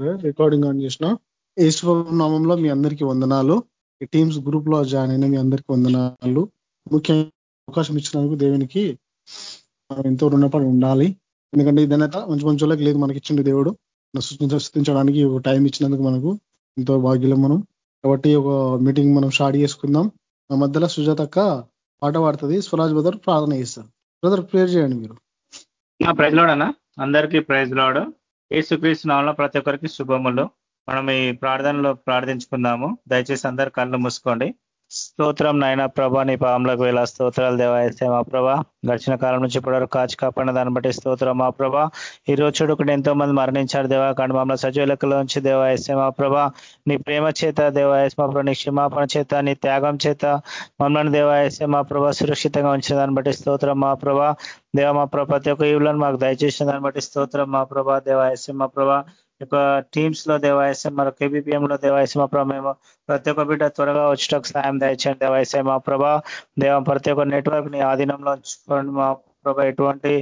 Recording on చేసిన. ఈశ్వ నామంలో మీ అందరికీ వందనాలు. ఈ టీమ్స్ గ్రూప్లో జాయిన్ అయిన మీ అందరికీ వందనాలు. ముఖ్యంగా అవకాశం ఇచ్చినందుకు దేవునికి ఎంతో రుణపడి ఉండాలి. ఎందుకంటే ఈ మంచి మంచి వాళ్ళకి లేదు మనకి ఇచ్చిండు దేవుడు. సృష్టించడానికి ఒక టైం ఇచ్చినందుకు మనకు ఎంతో భాగ్యులం మనం. కాబట్టి ఒక మీటింగ్ మనం స్టార్ట్ చేసుకుందాం. మా మధ్యలో సుజాతక్క పాట పాడుతుంది. స్వరాజ్ బ్రదర్ ప్రార్థన చేస్తారు. బ్రదర్ ప్రేర్ చేయండి మీరు. ప్రైజ్ లోడనా అందరికీ ప్రైజ్ లోడు ఏసుక్రీస్తు నామంలో ప్రతి ఒక్కరికి శుభములు. మనం ఈ ప్రార్థనలో ప్రార్థించుకుందాము. దయచేసి అందరు కళ్ళు మూసుకోండి. స్తోత్రం నాయన ప్రభా నీ పాములకు వేళ స్తోత్రాలు దేవాయిస్తే మా ప్రభా. గడిచిన కాలం నుంచి ఇప్పటివరకు కాచి కాపాడిన దాన్ని బట్టి స్తోత్రం మా ప్రభా. ఈ రోజు చూడుకుంటే ఎంతో మంది మరణించారు దేవా. కానీ మమ్మల్ని సజీవ లెక్కలో నుంచి దేవాయిస్తే మా ప్రభా. నీ ప్రేమ చేత దేవాయస్ మా ప్రభా నీ క్షమాపణ చేత నీ త్యాగం చేత మమ్మల్ని దేవాయస్తే మా ప్రభా సురక్షితంగా ఉంచిన దాన్ని బట్టి స్తోత్రం మా ప్రభా. దేవ మా ప్రభా ప్రతి ఒక్క ఈవులను మాకు దయచేసిన దాన్ని బట్టి స్తోత్రం మా ప్రభా. దేవాయస్య మా ప్రభా. యొక్క టీమ్స్లో దేవాయసం మరి కేబీపీఎం లో దేవాయసం మా ప్రభా మేము ప్రతి ఒక్క బిడ్డ త్వరగా వచ్చేటకు సాయం దయచేయండి దేవాయసం మా ప్రభా. దేవ ప్రతి ఒక్క నెట్వర్క్ని ఆధీనంలో ఉంచుకోండి మా ప్రభా. ఎటువంటి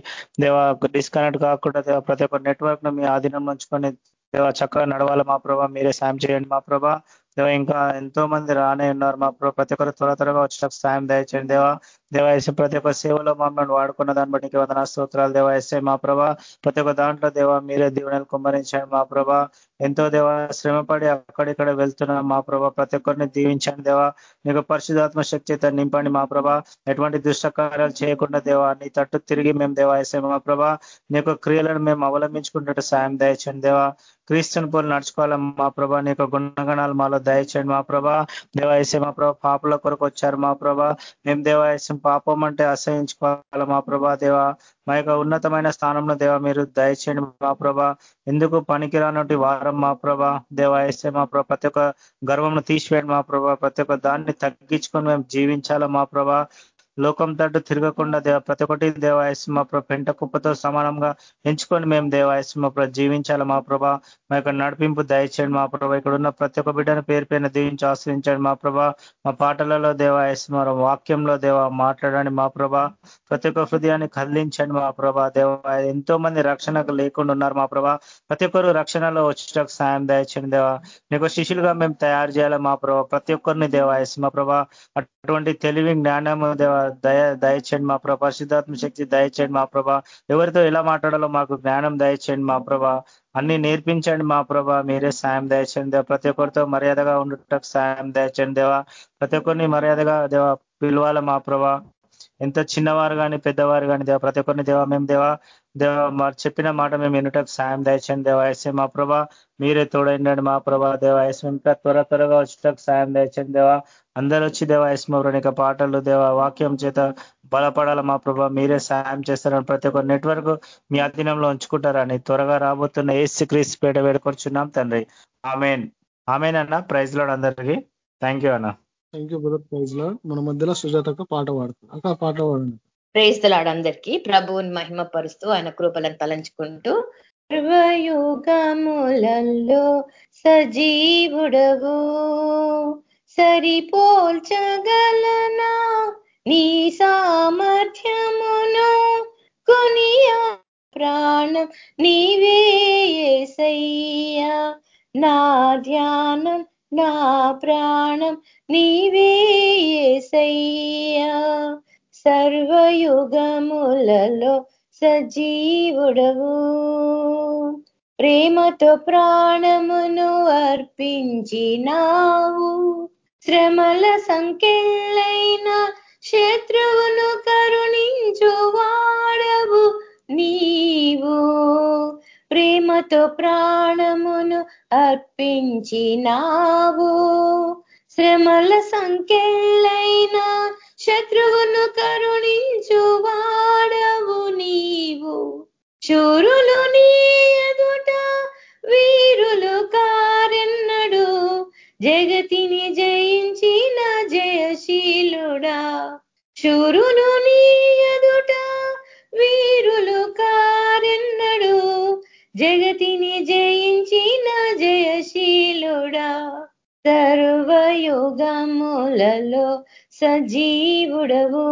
దేవ డిస్కనెక్ట్ కాకుండా దేవ ప్రతి ఒక్క నెట్వర్క్ను మీ ఆధీనంలో ఉంచుకొని దేవ చక్కగా నడవాలి మా ప్రభా. మీరే సాయం చేయండి మా ప్రభా. దేవ ఇంకా ఎంతో మంది రానే ఉన్నారు మా ప్రతి ఒక్కరు త్వర త్వరగా వచ్చేటకు సాయం దయచేయండి దేవా. దేవాయస ప్రతి ఒక్క సేవలో మమ్మల్ని వాడుకున్న దాన్ని బట్టి వందనా స్తోత్రాలు దేవాయసే మా ప్రభా ప్రతి ఒక్క దాంట్లో దేవ మీరే దీవెనలు కుమ్మరించండి మా ప్రభా. ఎంతో దేవ శ్రమపడి అక్కడిక్కడ వెళ్తున్నాం మా ప్రభా ప్రతి ఒక్కరిని దీవించండి దేవా. నీకు పరిశుధాత్మ శక్తి నింపండి మా ప్రభా. ఎటువంటి దుష్టకార్యాలు చేయకుండా దేవా నీ తట్టు తిరిగి మేము దేవాయసే మా ప్రభా. నీ క్రియలను మేము అవలంబించుకున్నట్టు సాయం దయచండి దేవా. క్రీస్తుని పోలు నడుచుకోవాలి మా ప్రభా. నీ గుణగణాలు మాలో దయచేయండి మా ప్రభా. దేవాయసే మా ప్రభా పాపల కొరకు వచ్చారు మా ప్రభా. మేము దేవాయసం పాపం అంటే అసహించుకోవాలి మా ప్రభా దేవా. మా యొక్క ఉన్నతమైన స్థానంలో దేవ మీరు దయచేయండి మా ప్రభా. ఎందుకు పనికిరానటువంటి వారం మా ప్రభా. దేవాయస్తే మా ప్రభా ప్రతి ఒక్క గర్వంను తీసివేయండి మా ప్రభా. ప్రతి ఒక్క దాన్ని తగ్గించుకొని మేము జీవించాలా మా ప్రభా. లోకం తట్టు తిరగకుండా దేవ ప్రతి ఒక్కటి దేవాయస్మ పెంట కుప్పతో సమానంగా ఎంచుకొని మేము దేవాయస్మ జీవించాలి మా ప్రభ. మా యొక్క నడిపింపు దయచేయండి మా ప్రభ. ఇక్కడ ఉన్న ప్రతి ఒక్క బిడ్డను పేరు పైన దీవించి ఆశ్రయించండి మా ప్రభ. మా పాటలలో దేవాయస్మ వాక్యంలో దేవ మాట్లాడండి మా ప్రభా. ప్రతి ఒక్క హృదయాన్ని కదిలించండి మా ప్రభ. దేవ ఎంతో మంది రక్షణకు లేకుండా ఉన్నారు మా ప్రభ. ప్రతి ఒక్కరు రక్షణలో వచ్చేటకు సాయం దయచండి దేవ. నీకు శిష్యులుగా మేము తయారు చేయాలి మా ప్రభ. ప్రతి ఒక్కరిని దేవాయస్మ ప్రభా. అటువంటి తెలివి జ్ఞానము దేవ దయ దయచేయండి మా ప్రభా. పరిశుద్ధాత్మ శక్తి దయచేయండి మా ప్రభా. ఎవరితో ఎలా మాట్లాడాలో మాకు జ్ఞానం దయచేయండి మా ప్రభా. అన్ని నేర్పించండి మా ప్రభా. మీరే సాయం దయచండి దేవ. ప్రతి ఒక్కరితో మర్యాదగా ఉండటకు సాయం దయచండి దేవా. ప్రతి ఒక్కరిని మర్యాదగా దేవ పిలవాల మా ప్రభా. ఎంత చిన్నవారు కానీ పెద్దవారు కానీ దేవ. ప్రతి ఒక్కరిని దేవా మేము దేవా దేవ చెప్పిన మాట మేము వినుటకు సాయం దయచండి దేవాయస్య మా ప్రభా మీరే తోడైండండి మా ప్రభా. దేవాయస్యం ఇంకా త్వర త్వరగా వచ్చేటకు సాయం దయచండి దేవా అందరూ వచ్చి దేవాయస్మరణిక పాటలు దేవ వాక్యం చేత బలపడాల మా ప్రభా. మీరే సాయం చేస్తారని ప్రతి ఒక్క నెట్వర్క్ మీ అధీనంలో ఉంచుకుంటారని త్వరగా రాబోతున్న ఏసు క్రీస్ పేట వేడుకొచ్చున్నాం తండ్రి. ఆమెన్. ఆమెన్ అన్న. ప్రైజ్లో అందరికీ. థ్యాంక్ యూ అన్న. Thank you brother. Praise lord మన మధ్యలో సుజాతకు పాట పాడుతుంది. అక్క పాట పాడండి. ప్రేస్తలాడందరికీ ప్రభువుని మహిమపరుస్తూ ఆయన కృపలను తలంచుకుంటూ సర్వయుగములలో సజీవుడవు. సరిపోల్చగలనా? నీ సామర్థ్యమును కొనియా ప్రాణం నీవేసయ్యా నా ధ్యానం నా ప్రాణం నీవేసయ్యా సర్వయుగములలో సజీవుడవు. ప్రేమతో ప్రాణమును అర్పించినావు. శ్రమల సంఖ్యలైన శత్రువును కరుణించువాడవు నీవు. ప్రేమతో ప్రాణమును అర్పించినావు. శ్రమల సంఖ్యలైన శత్రువును కరుణించువాడవు నీవు. శూరులు నీ ఎదుట వీరులు కారెన్నడు. జగతిని జయించిన జయశీలుడా. శూరులు నీ ఎదుట వీరులు కారెన్నడు. జగతిని జయించిన జయశీలుడా. సర్వయుగములలో సజీవుడవు.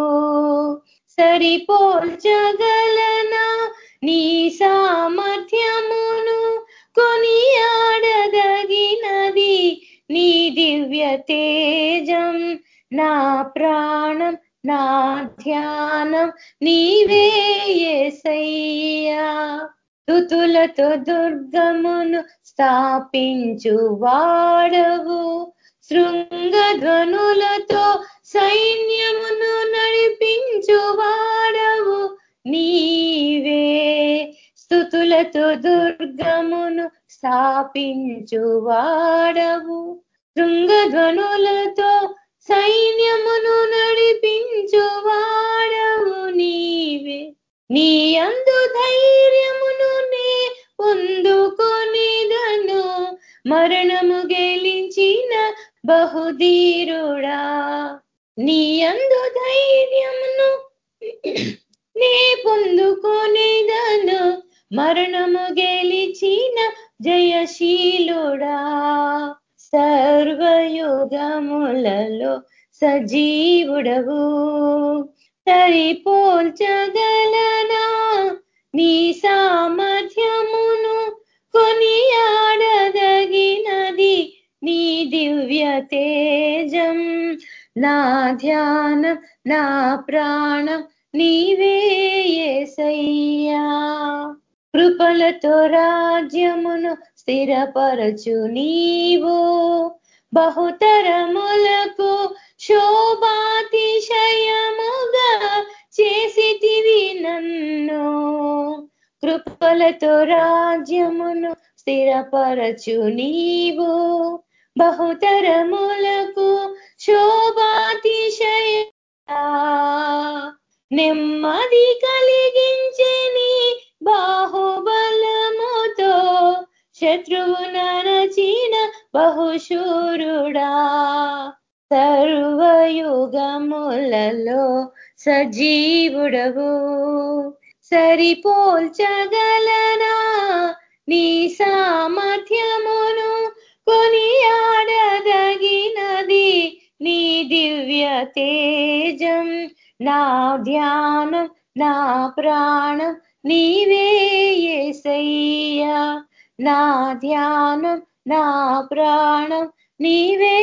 సరిపోల్చగలనా నీ సామర్థ్యమును కొనియాడదగినది నీ దివ్య తేజం. నా ప్రాణం నా ధ్యానం నీవే తుతులతో దుర్గమును స్థాపించు వాడవు శృంగధ్వనులతో సైన్యమును నడిపించువాడవు నీవే. స్థుతులతో దుర్గమును స్థాపించువాడవు శృంగధ్వనులతో సైన్యమును నడిపించువాడవు నీవే. నీ అందు ధైర్యమును నే పొందుకొనిదను. మరణము గెలించిన బహుధీరుడా. నీ అందు ధైర్యమును నే పొందుకునేదను. మరణము గెలిచిన జయశీలుడా. సర్వయుగములలో సజీవుడవు. సరిపోల్చగలనా నీ సామర్థ్యమును కొనియాడదగినది నీ దివ్య తేజం. నా ధ్యానం నా ప్రాణం నీవే ఏసయ్యా. కృపలతో రాజ్యమును స్థిరపరచు నీవు. బహుతరములకు శోభాతిశయముగా చేసితివి నన్ను. కృపలతో రాజ్యమును స్థిరపరచు నీవు. బహుతరములకు శోభాతిశయ. నెమ్మది కలిగించే బాహుబలముతో శత్రువు నరచిన బహుశూరుడా. సర్వయుగములలో సజీవుడవు. సరిపోల్చగలనా నీ సామర్థ్యమును కొనియాడదగి దివ్య తేజం నా ధ్యానం నా ప్రాణం నీవే ఏసయ్యా నా ధ్యానం నా ప్రాణం నీవే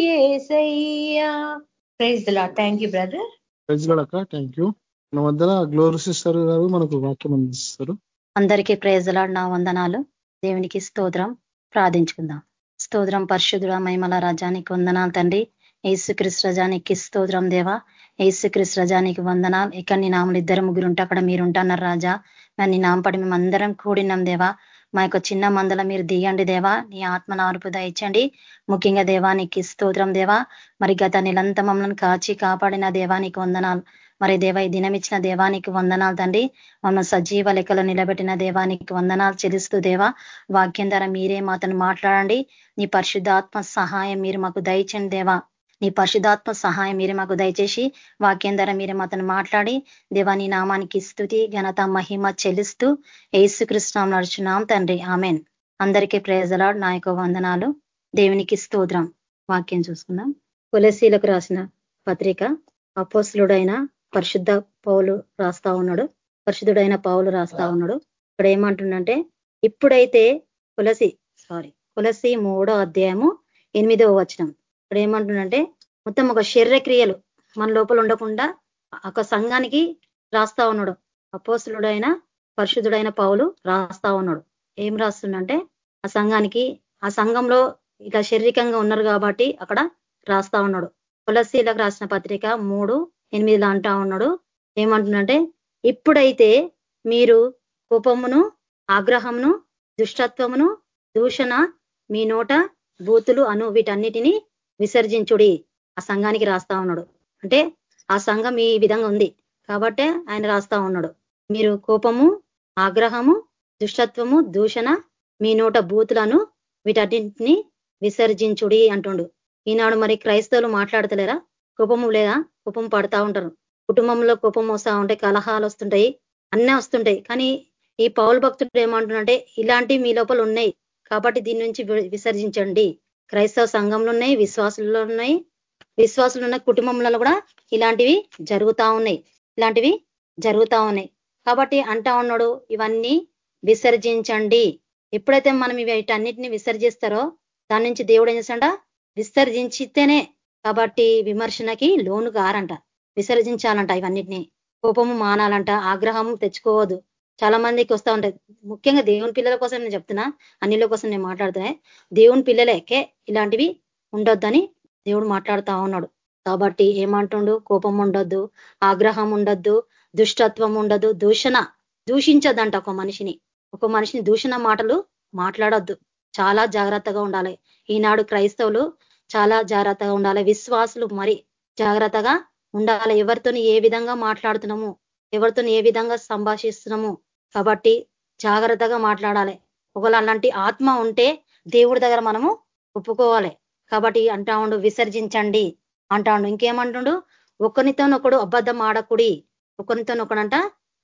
ఏసయ్యా praise lord thank you brother praise అక్క. థ్యాంక్ యూ మన గ్లోరీ సిస్టర్ గారు మనకు వాక్యం అందిస్తారు. అందరికీ ప్రేజలాడు నా వందనాలు. దేవునికి స్తోత్రం. ప్రార్థించుకుందాం. స్తోత్రం పరిశుద్ధుడ మహిమల రాజానికి వందనాలు తండ్రి. ఏసుక్రిస్ రజానికి స్తోత్రం దేవా. ఏసుక్రిస్ రజానికి వందనాలు. ఇక్కడ నీ నాములు ఇద్దరు ముగ్గురు ఉంటే అక్కడ మీరు ఉంటున్నారు రాజా. నీ నామపడి మేము అందరం కూడినాం దేవా. మా యొక్క చిన్న మందల మీరు దిగండి దేవా. నీ ఆత్మ నార్పు దయచండి ముఖ్యంగా దేవానికి స్తోత్రం దేవా. మరి గత నెలంతా మమ్మల్ని కాచి కాపాడిన దేవానికి వందనాలు. మరి దేవ ఈ దినం ఇచ్చిన దేవానికి వందనాలు తండ్రి. మమ్మల్ని సజీవ లెక్కలో నిలబెట్టిన దేవానికి వందనాలు చెల్లిస్తూ దేవా. వాక్యం ద్వారా మీరే మాతను మాట్లాడండి. నీ పరిశుద్ధాత్మ సహాయం మీరు మాకు దయచండి దేవా. నీ పరిశుధాత్మ సహాయం మీరు మాకు దయచేసి వాక్యం ద్వారా మీరు మాతను మాట్లాడి దేవా నీ నామానికి స్థుతి ఘనత మహిమ చెల్లిస్తూ ఏసుకృష్ణం నడుచున్నాం తండ్రి. ఆమెన్. అందరికీ ప్రేజలాడు నా యొక్క వందనాలు. దేవునికి స్తోత్రం. వాక్యం చూసుకుందాం. కులశీలకు రాసిన పత్రిక అపోసులుడైన పరిశుద్ధ పౌలు రాస్తా ఉన్నాడు. పరిశుద్ధుడైన పౌలు రాస్తా ఉన్నాడు. ఇక్కడ ఏమంటుండంటే ఇప్పుడైతే కులసి సారీ కులసి మూడో అధ్యాయము ఎనిమిదవ వచనం. ఇక్కడ ఏమంటుండంటే మొత్తం ఒక శరీరక్రియలు మన లోపల ఉండకుండా ఒక సంఘానికి రాస్తా ఉన్నాడు. అపోసులుడైన పరిశుద్ధుడైన పౌలు రాస్తా ఉన్నాడు. ఏం రాస్తుండంటే ఆ సంఘానికి ఆ సంఘంలో ఇట్లా శారీరకంగా ఉన్నారు కాబట్టి అక్కడ రాస్తా ఉన్నాడు. తులసీలకు రాసిన పత్రిక మూడు ఎనిమిదిలో అంటా ఉన్నాడు. ఏమంటుందంటే ఇప్పుడైతే మీరు కోపమును ఆగ్రహమును దుష్టత్వమును దూషణ మీ నోట బూతులు అను వీటన్నిటినీ విసర్జించుడి. ఆ సంఘానికి రాస్తా ఉన్నాడు. అంటే ఆ సంఘం ఈ విధంగా ఉంది. కాబట్టే ఆయన రాస్తా ఉన్నాడు. మీరు కోపము ఆగ్రహము దుష్టత్వము దూషణ మీ నోట బూతులను వీటన్నింటిని విసర్జించుడి అంటుండు. ఈనాడు మరి క్రైస్తవులు మాట్లాడతలేరా? కోపము లేదా? కోపం పడతా ఉంటారు. కుటుంబంలో కోపం వస్తూ ఉంటాయి కలహాలు వస్తుంటాయి అన్నీ వస్తుంటాయి. కానీ ఈ పౌల్ భక్తుడు ఏమంటున్నంటే ఇలాంటివి మీ లోపల ఉన్నాయి. కాబట్టి దీని నుంచి విసర్జించండి. క్రైస్తవ సంఘంలో ఉన్నాయి విశ్వాసుల్లో ఉన్నాయి విశ్వాసులు ఉన్న కుటుంబంలో కూడా ఇలాంటివి జరుగుతా ఉన్నాయి. ఇలాంటివి జరుగుతా ఉన్నాయి. కాబట్టి అంటా ఉన్నాడు ఇవన్నీ విసర్జించండి. ఎప్పుడైతే మనం వీటన్నిటిని విసర్జిస్తారో దాని నుంచి దేవుడు ఏం చేస్తాడ విసర్జించితేనే కాబట్టి విమర్శనకి లోను కారంట. విసర్జించాలంట ఇవన్నిటిని. కోపము మానాలంట ఆగ్రహం తెచ్చుకోవద్దు. చాలా మందికి వస్తూ ఉంటాయి. ముఖ్యంగా దేవుని పిల్లల కోసం నేను చెప్తున్నా అన్నిల కోసం నేను మాట్లాడుతున్నా. దేవుని పిల్లలకే ఇలాంటివి ఉండొద్దని దేవుడు మాట్లాడుతా ఉన్నాడు. కాబట్టి ఏమంటుండు? కోపం ఉండొద్దు ఆగ్రహం ఉండొద్దు దుష్టత్వం ఉండదు దూషణ దూషించదంట ఒక మనిషిని. ఒక మనిషిని దూషణ మాటలు మాట్లాడొద్దు. చాలా జాగ్రత్తగా ఉండాలి. ఈనాడు క్రైస్తవులు చాలా జాగ్రత్తగా ఉండాలి. విశ్వాసులు మరి జాగ్రత్తగా ఉండాలి. ఎవరితోని ఏ విధంగా మాట్లాడుతున్నాము? ఎవరితోని ఏ విధంగా సంభాషిస్తున్నాము? కాబట్టి జాగ్రత్తగా మాట్లాడాలి. ఒకవేళ అలాంటి ఆత్మ ఉంటే దేవుడి దగ్గర మనము ఒప్పుకోవాలి. కాబట్టి అంటా ఉండు విసర్జించండి. అంటాడు ఇంకేమంటుండు? ఒకరితోనొకడు అబద్ధం ఆడకుడి. ఒకరితోనొకడంట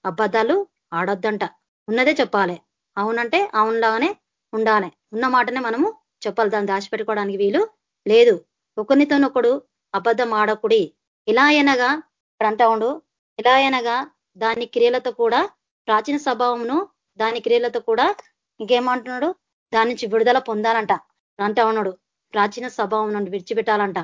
అబద్ధాలు ఆడొద్దంట. ఉన్నదే చెప్పాలి. అవునంటే అవునులాగానే ఉండాలి. ఉన్న మాటనే మనము చెప్పాలి. దాన్ని దాచిపెట్టుకోవడానికి వీలు లేదు. ఒకరితోనొకడు అబద్ధం ఆడకుడి. ఇలా అయినగా ఇక్కడ అంటా ఉండు ఇలా అయినగా దాని క్రియలతో కూడా ప్రాచీన స్వభావమును దాని క్రియలతో కూడా ఇంకేమంటున్నాడు? దాని నుంచి విడుదల పొందాలంట. అంటా ఉన్నాడు ప్రాచీన స్వభావం నుండి విడిచిపెట్టాలంట.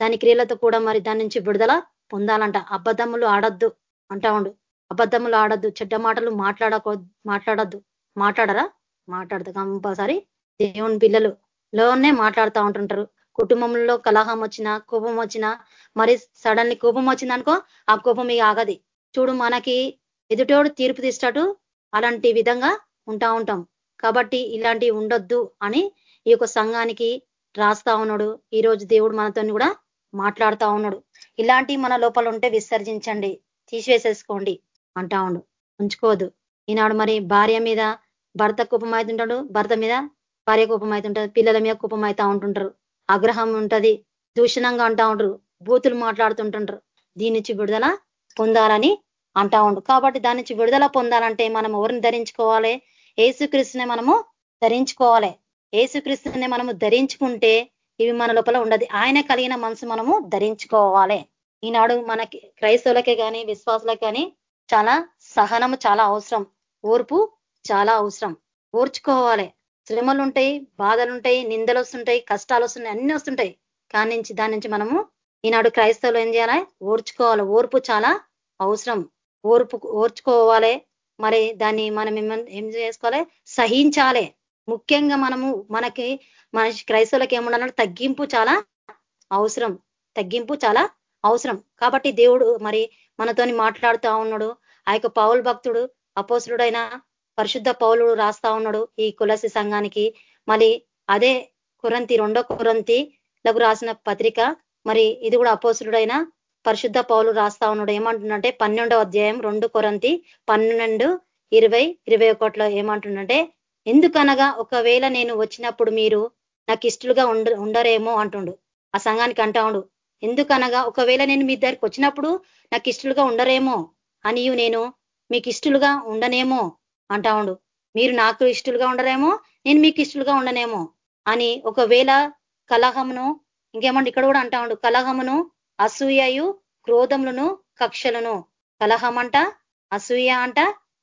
దాని క్రియలతో కూడా మరి దాని నుంచి విడుదల పొందాలంట. అబద్ధములు ఆడద్దు అంటా ఉండు. అబద్ధములు ఆడద్దు చెడ్డ మాటలు మాట్లాడకో మాట్లాడద్దు. మాట్లాడరా? మాట్లాడదు. కంపల్సరీ దేవుని పిల్లలు లోనే మాట్లాడుతూ ఉంటుంటారు. కుటుంబంలో కలహం వచ్చినా కోపం వచ్చినా మరి సడన్లీ కోపం వచ్చిందనుకో ఆ కోపం ఇక ఆగది. చూడు మనకి ఎదుటోడు తీర్పు తీస్తాడు. అలాంటి విధంగా ఉంటా ఉంటాం. కాబట్టి ఇలాంటివి ఉండొద్దు అని ఈ యొక్క సంఘానికి రాస్తా ఉన్నాడు. ఈ రోజు దేవుడు మనతో కూడా మాట్లాడుతా ఉన్నాడు. ఇలాంటి మన లోపల ఉంటే విసర్జించండి. తీసివేసేసుకోండి అంటా ఉండు. ఉంచుకోవద్దు. ఈనాడు మరి భార్య మీద భర్త కోపం భర్త మీద భార్య కోపం పిల్లల మీద కోపం ఉంటుంటారు. ఆగ్రహం ఉంటది. దూషణంగా అంటా ఉంటారు బూతులు మాట్లాడుతుంటుంటారు దీని నుంచి విడుదల పొందాలని అంటా ఉండు. కాబట్టి దాని నుంచి విడుదల పొందాలంటే మనం ఎవరిని ధరించుకోవాలి? ఏసుక్రీస్తుని మనము ధరించుకోవాలి. ఏసుక్రీస్తుని మనము ధరించుకుంటే ఇవి మన లోపల ఉండదు. ఆయన కలిగిన మనసు మనము ధరించుకోవాలి. ఈనాడు మనకి క్రైస్తవులకే కానీ విశ్వాసులకే కానీ చాలా సహనము చాలా అవసరం. ఓర్పు చాలా అవసరం. ఓర్చుకోవాలి. శ్రమలు ఉంటాయి బాధలు ఉంటాయి నిందలు వస్తుంటాయి కష్టాలు వస్తున్నాయి అన్ని వస్తుంటాయి. కాని నుంచి దాని నుంచి మనము ఈనాడు క్రైస్తవులు ఏం చేయాలి? ఓర్చుకోవాలి. ఓర్పు చాలా అవసరం. ఓర్పు ఓర్చుకోవాలి. మరి దాన్ని మనం ఏం చేసుకోవాలి? సహించాలి. ముఖ్యంగా మనము మనకి మన క్రైస్తవులకు ఏముండాలంటే తగ్గింపు చాలా అవసరం. తగ్గింపు చాలా అవసరం. కాబట్టి దేవుడు మరి మనతోని మాట్లాడుతూ ఉన్నాడు. ఆ యొక్క పౌల్ భక్తుడు అపోసుడైన పరిశుద్ధ పౌలుడు రాస్తా ఉన్నాడు ఈ కులసి సంఘానికి. మరి అదే కురంతి రెండో కురంతిలకు రాసిన పత్రిక. మరి ఇది కూడా అపోసుడైన పరిశుద్ధ పౌలు రాస్తా ఉన్నాడు. ఏమంటుండంటే పన్నెండవ అధ్యాయం రెండు కొరంతి పన్నెండు ఇరవై ఇరవై ఒకటిలో ఏమంటుండంటే ఎందుకనగా ఒకవేళ నేను వచ్చినప్పుడు మీరు నాకు ఇష్టలుగా ఉండరేమో అంటుండు. ఆ సంఘానికి అంటా ఎందుకనగా ఒకవేళ నేను మీ దగ్గరికి వచ్చినప్పుడు నాకు ఇష్టలుగా ఉండరేమో అనియు నేను మీకు ఇష్టలుగా ఉండనేమో అంటా మీరు నాకు ఇష్టలుగా ఉండరేమో నేను మీకు ఇష్టలుగా ఉండనేమో అని ఒకవేళ కలహమును ఇంకేమండి ఇక్కడ కూడా అంటా ఉండు. కలహమును అసూయయు క్రోధములను కక్షలను. కలహం అంట అసూయ అంట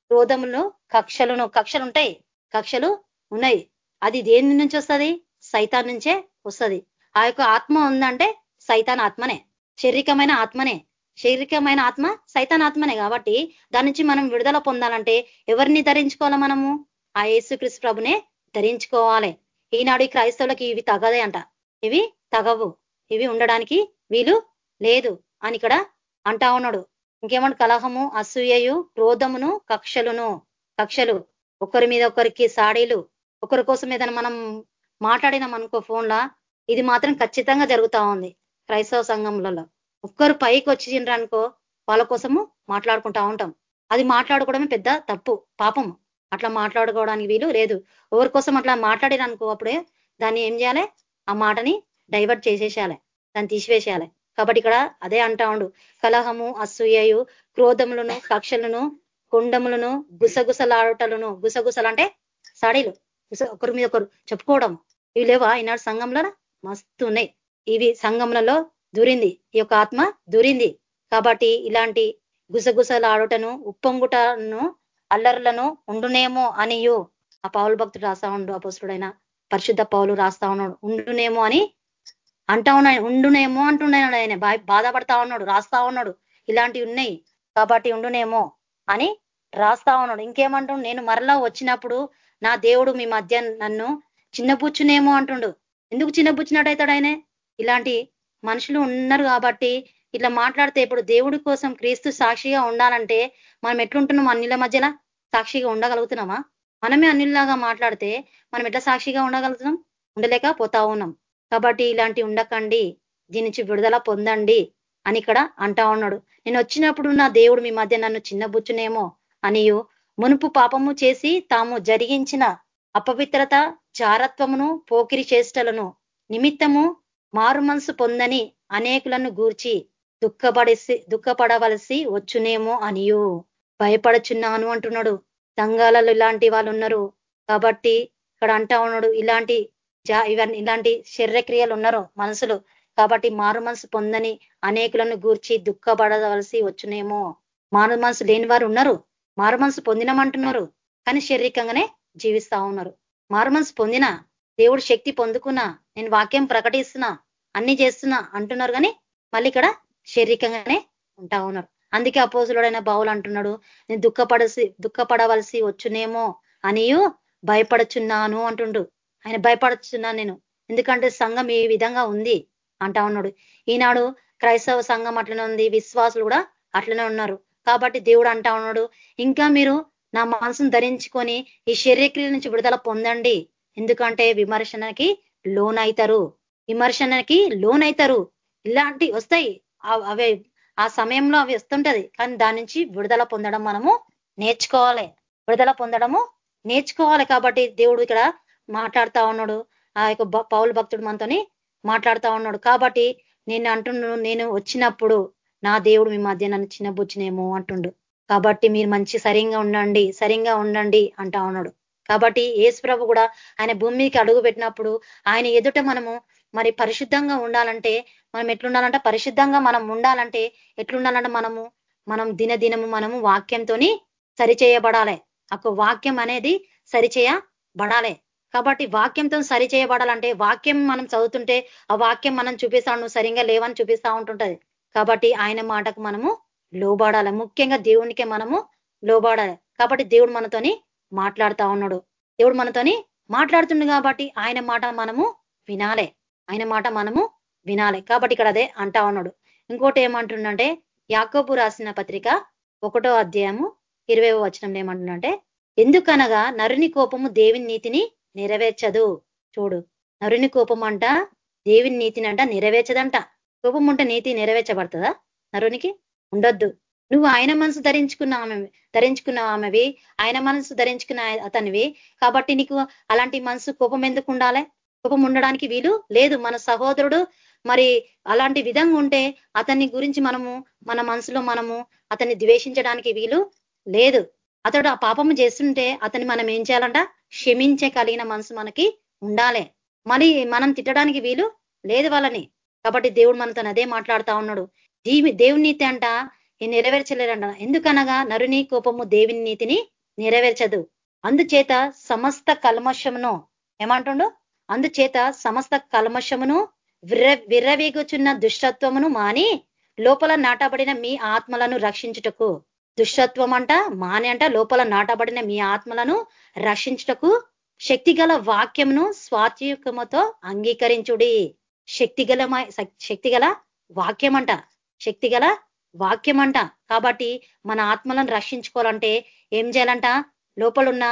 క్రోధములు కక్షలను. కక్షలు ఉంటాయి కక్షలు ఉన్నాయి. అది దేని నుంచి వస్తుంది? సైతాన్ నుంచే వస్తుంది. ఆ యొక్క ఆత్మ ఉందంటే సైతాన్ ఆత్మనే. శారీరకమైన ఆత్మనే. శారీరకమైన ఆత్మ సైతాన్ ఆత్మనే కాబట్టి దాని నుంచి మనం విడుదల పొందాలంటే ఎవరిని ధరించుకోవాలి మనము? ఆ యేసుక్రీస్తు ప్రభునే ధరించుకోవాలి. ఈనాడు ఈ క్రైస్తవులకి ఇవి తగదే అంట. ఇవి తగవు. ఇవి ఉండడానికి వీలు లేదు అని ఇక్కడ అంటా ఉన్నాడు. ఇంకేమంటే కలహము అసూయయు క్రోధమును కక్షలును. కక్షలు. ఒకరి మీద ఒకరికి సాడీలు ఒకరి కోసం ఏదైనా మనం మాట్లాడినాం అనుకో ఫోన్లా ఇది మాత్రం ఖచ్చితంగా జరుగుతా ఉంది క్రైస్తవ సంఘంలో ఒక్కరు పైకి వచ్చిండ్రు అనుకో వాళ్ళ కోసము మాట్లాడుకుంటా ఉంటాం. అది మాట్లాడుకోవడమే పెద్ద తప్పు పాపం. అట్లా మాట్లాడుకోవడానికి వీలు లేదు. ఎవరి కోసం అట్లా మాట్లాడిరనుకో అప్పుడే దాన్ని ఏం చేయాలి? ఆ మాటని డైవర్ట్ చేసేసేయాలి దాన్ని తీసివేసేయాలి. కాబట్టి ఇక్కడ అదే అంటా ఉండు. కలహము అసూయయు క్రోధములను కక్షలను కొండములను గుసగుసలాడటలను. గుసగుసలు అంటే సాడీలు. ఒకరి మీద ఒకరు చెప్పుకోవడం. ఇవి లేవా? ఈనాడు సంఘంలో మస్తు ఉన్నాయి ఇవి సంఘములలో దూరింది. ఈ యొక్క ఆత్మ దూరింది. కాబట్టి ఇలాంటి గుసగుసలాడుటను ఉప్పొంగుటను అల్లర్లను ఉండునేమో అనియు. ఆ పౌలు భక్తుడు రాస్తా ఉండు అపోసుడైన పరిశుద్ధ పౌలు రాస్తా ఉన్నాడు. ఉండునేమో అని అంటా ఉన్నాయి. ఉండునేమో అంటున్నాడు ఆయన. బాధపడతా ఉన్నాడు రాస్తా ఉన్నాడు. ఇలాంటివి ఉన్నాయి. కాబట్టి ఉండునేమో. అని రాస్తా ఉన్నాడు. ఇంకేమంటు నేను మరలా వచ్చినప్పుడు నా దేవుడు మీ మధ్య నన్ను చిన్నపుచ్చునేమో అంటుండు. ఎందుకు చిన్నపుచ్చినట్టయితాడు ఆయనే? ఇలాంటి మనుషులు ఉన్నారు కాబట్టి ఇట్లా మాట్లాడితే ఇప్పుడు దేవుడి కోసం క్రీస్తు సాక్షిగా ఉండాలంటే మనం ఎట్లుంటున్నాం అన్నిల మధ్యలో? సాక్షిగా ఉండగలుగుతున్నామా? మనమే అన్నిలాగా మాట్లాడితే మనం ఎట్లా సాక్షిగా ఉండగలుగుతున్నాం? ఉండలేక పోతా ఉన్నాం. కాబట్టి ఇలాంటి ఉండకండి. దీని నుంచి విడుదల పొందండి అని ఇక్కడ అంటా ఉన్నాడు. నేను వచ్చినప్పుడు నా దేవుడు మీ మధ్య నన్ను చిన్నబుచ్చునేమో అనియు. మునుపు పాపము చేసి తాము జరిగించిన అపవిత్రత చారత్వమును పోకిరి చేష్టలను నిమిత్తము మారు మనసు పొందని అనేకులను గూర్చి దుఃఖపడేసి దుఃఖపడవలసి వచ్చునేమో అనియు. భయపడుచున్నాను అంటున్నాడు. సంఘాలలో ఇలాంటి వాళ్ళు ఉన్నారు కాబట్టి ఇక్కడ అంటా ఉన్నాడు ఇలాంటి ఇవన్నీ ఇలాంటి శరీరక్రియలు ఉన్నారు మనసులు. కాబట్టి మారు మనసు పొందని అనేకులను గూర్చి దుఃఖపడవలసి వచ్చునేమో. మారు మనసు లేని వారు ఉన్నారు. మారు మనసు పొందినమంటున్నారు. కానీ శారీరకంగానే జీవిస్తా ఉన్నారు. మారు మనసు పొందిన దేవుడు శక్తి పొందుకున్నా నేను వాక్యం ప్రకటిస్తున్నా అన్ని చేస్తున్నా అంటున్నారు కానీ మళ్ళీ ఇక్కడ శారీరకంగానే ఉంటా ఉన్నారు. అందుకే అపోజులుడైన బావులు అంటున్నాడు నేను దుఃఖపడసి దుఃఖపడవలసి వచ్చునేమో అనియు భయపడుచున్నాను అంటుండు. ఆయన భయపడుచున్నాను నేను. ఎందుకంటే సంఘం ఈ విధంగా ఉంది? అంటా ఉన్నాడు. ఈనాడు క్రైస్తవ సంఘం అట్లనే ఉంది. విశ్వాసులు కూడా అట్లనే ఉన్నారు. కాబట్టి దేవుడు అంటా ఉన్నాడు ఇంకా మీరు నా మనసును ధరించుకొని ఈ శరీరక్రియ నుంచి విడుదల పొందండి. ఎందుకంటే విమర్శనకి లోన్ అవుతారు విమర్శనకి లోన్ అవుతారు ఇలాంటి వస్తాయి. అవే ఆ సమయంలో అవి వస్తుంటది. కానీ దాని నుంచి విడుదల పొందడం మనము నేర్చుకోవాలి. విడుదల పొందడము నేర్చుకోవాలి కాబట్టి దేవుడు ఇక్కడ మాట్లాడుతా ఉన్నాడు. ఆ యొక్క పౌలు భక్తుడు మనతోని మాట్లాడుతా ఉన్నాడు. కాబట్టి నేను అంటున్నాను నేను వచ్చినప్పుడు నా దేవుడు మీ మధ్య నన్ను చిన్నబుచ్చినేమో అంటుండు. కాబట్టి మీరు మంచి సరిగా ఉండండి సరిగా ఉండండి అంటా ఉన్నాడు. కాబట్టి ఏసుప్రభు కూడా ఆయన భూమికి అడుగు పెట్టినప్పుడు ఆయన ఎదుట మనము మరి పరిశుద్ధంగా ఉండాలంటే మనం ఎట్లుండాలంటే పరిశుద్ధంగా మనం ఉండాలంటే ఎట్లుండాలంటే మనము మనం దినదినము మనము వాక్యంతో సరిచేయబడాలి. ఒక వాక్యం అనేది సరిచేయబడాలి. కాబట్టి వాక్యంతో సరి చేయబడాలంటే వాక్యం మనం చదువుతుంటే ఆ వాక్యం మనం చూపిస్తా నువ్వు సరిగా లేవని చూపిస్తా ఉంటుంటది. కాబట్టి ఆయన మాటకు మనము లోబడాలి. ముఖ్యంగా దేవునికే మనము లోబడాలి. కాబట్టి దేవుడు మనతోని మాట్లాడుతా ఉన్నాడు. దేవుడు మనతోని మాట్లాడుతుండు కాబట్టి ఆయన మాట మనము వినాలే. ఆయన మాట మనము వినాలి. కాబట్టి ఇక్కడ అదే అంటా ఉన్నాడు. ఇంకోటి ఏమంటుండంటే యాకోబు రాసిన పత్రిక ఒకటో అధ్యాయము ఇరవై వచనంలో ఏమంటుండంటే ఎందుకనగా నరుని కోపము దేవుని నీతిని నెరవేర్చదు. చూడు. నరుని కోపం అంట దేవుని నీతిని అంట నెరవేర్చదంట. కోపం ఉంటే నీతి నెరవేర్చబడుతుందా? నరునికి ఉండొద్దు. నువ్వు ఆయన మనసు ధరించుకున్న ఆమె ధరించుకున్న ఆమెవి ఆయన మనసు ధరించుకున్న అతనివి. కాబట్టి నీకు అలాంటి మనసు కోపం ఎందుకు ఉండాలి? కోపం ఉండడానికి వీలు లేదు. మన సహోదరుడు మరి అలాంటి విధంగా ఉంటే అతన్ని గురించి మనము మన మనసులో మనము అతన్ని ద్వేషించడానికి వీలు లేదు. అతడు ఆ పాపము చేస్తుంటే అతన్ని మనం ఏం చేయాలంట? క్షమించే కలిగిన మనసు మనకి ఉండాలి. మరి మనం తిట్టడానికి వీలు లేదు వాళ్ళని. కాబట్టి దేవుడు మనతో అదే మాట్లాడుతా ఉన్నాడు. దీవి దేవుని నీతి అంట నెరవేర్చలేరంట ఎందుకనగా నరుని కోపము దేవుని నీతిని నెరవేర్చదు. అందుచేత సమస్త కల్మషమును ఏమంటుండు? అందుచేత సమస్త కల్మషమును విర్ర విర్రవీగుచున్న దుష్టత్వమును మాని లోపల నాటబడిన మీ ఆత్మలను రక్షించుటకు. దుష్టత్వం అంట మాని అంట లోపల నాటబడిన మీ ఆత్మలను రక్షించుటకు శక్తిగల వాక్యంను స్వాత్యుకముతో అంగీకరించుడి. శక్తిగల శక్తిగల వాక్యం అంట శక్తిగల వాక్యం అంట కాబట్టి మన ఆత్మలను రక్షించుకోవాలంటే ఏం చేయాలంట? లోపలున్న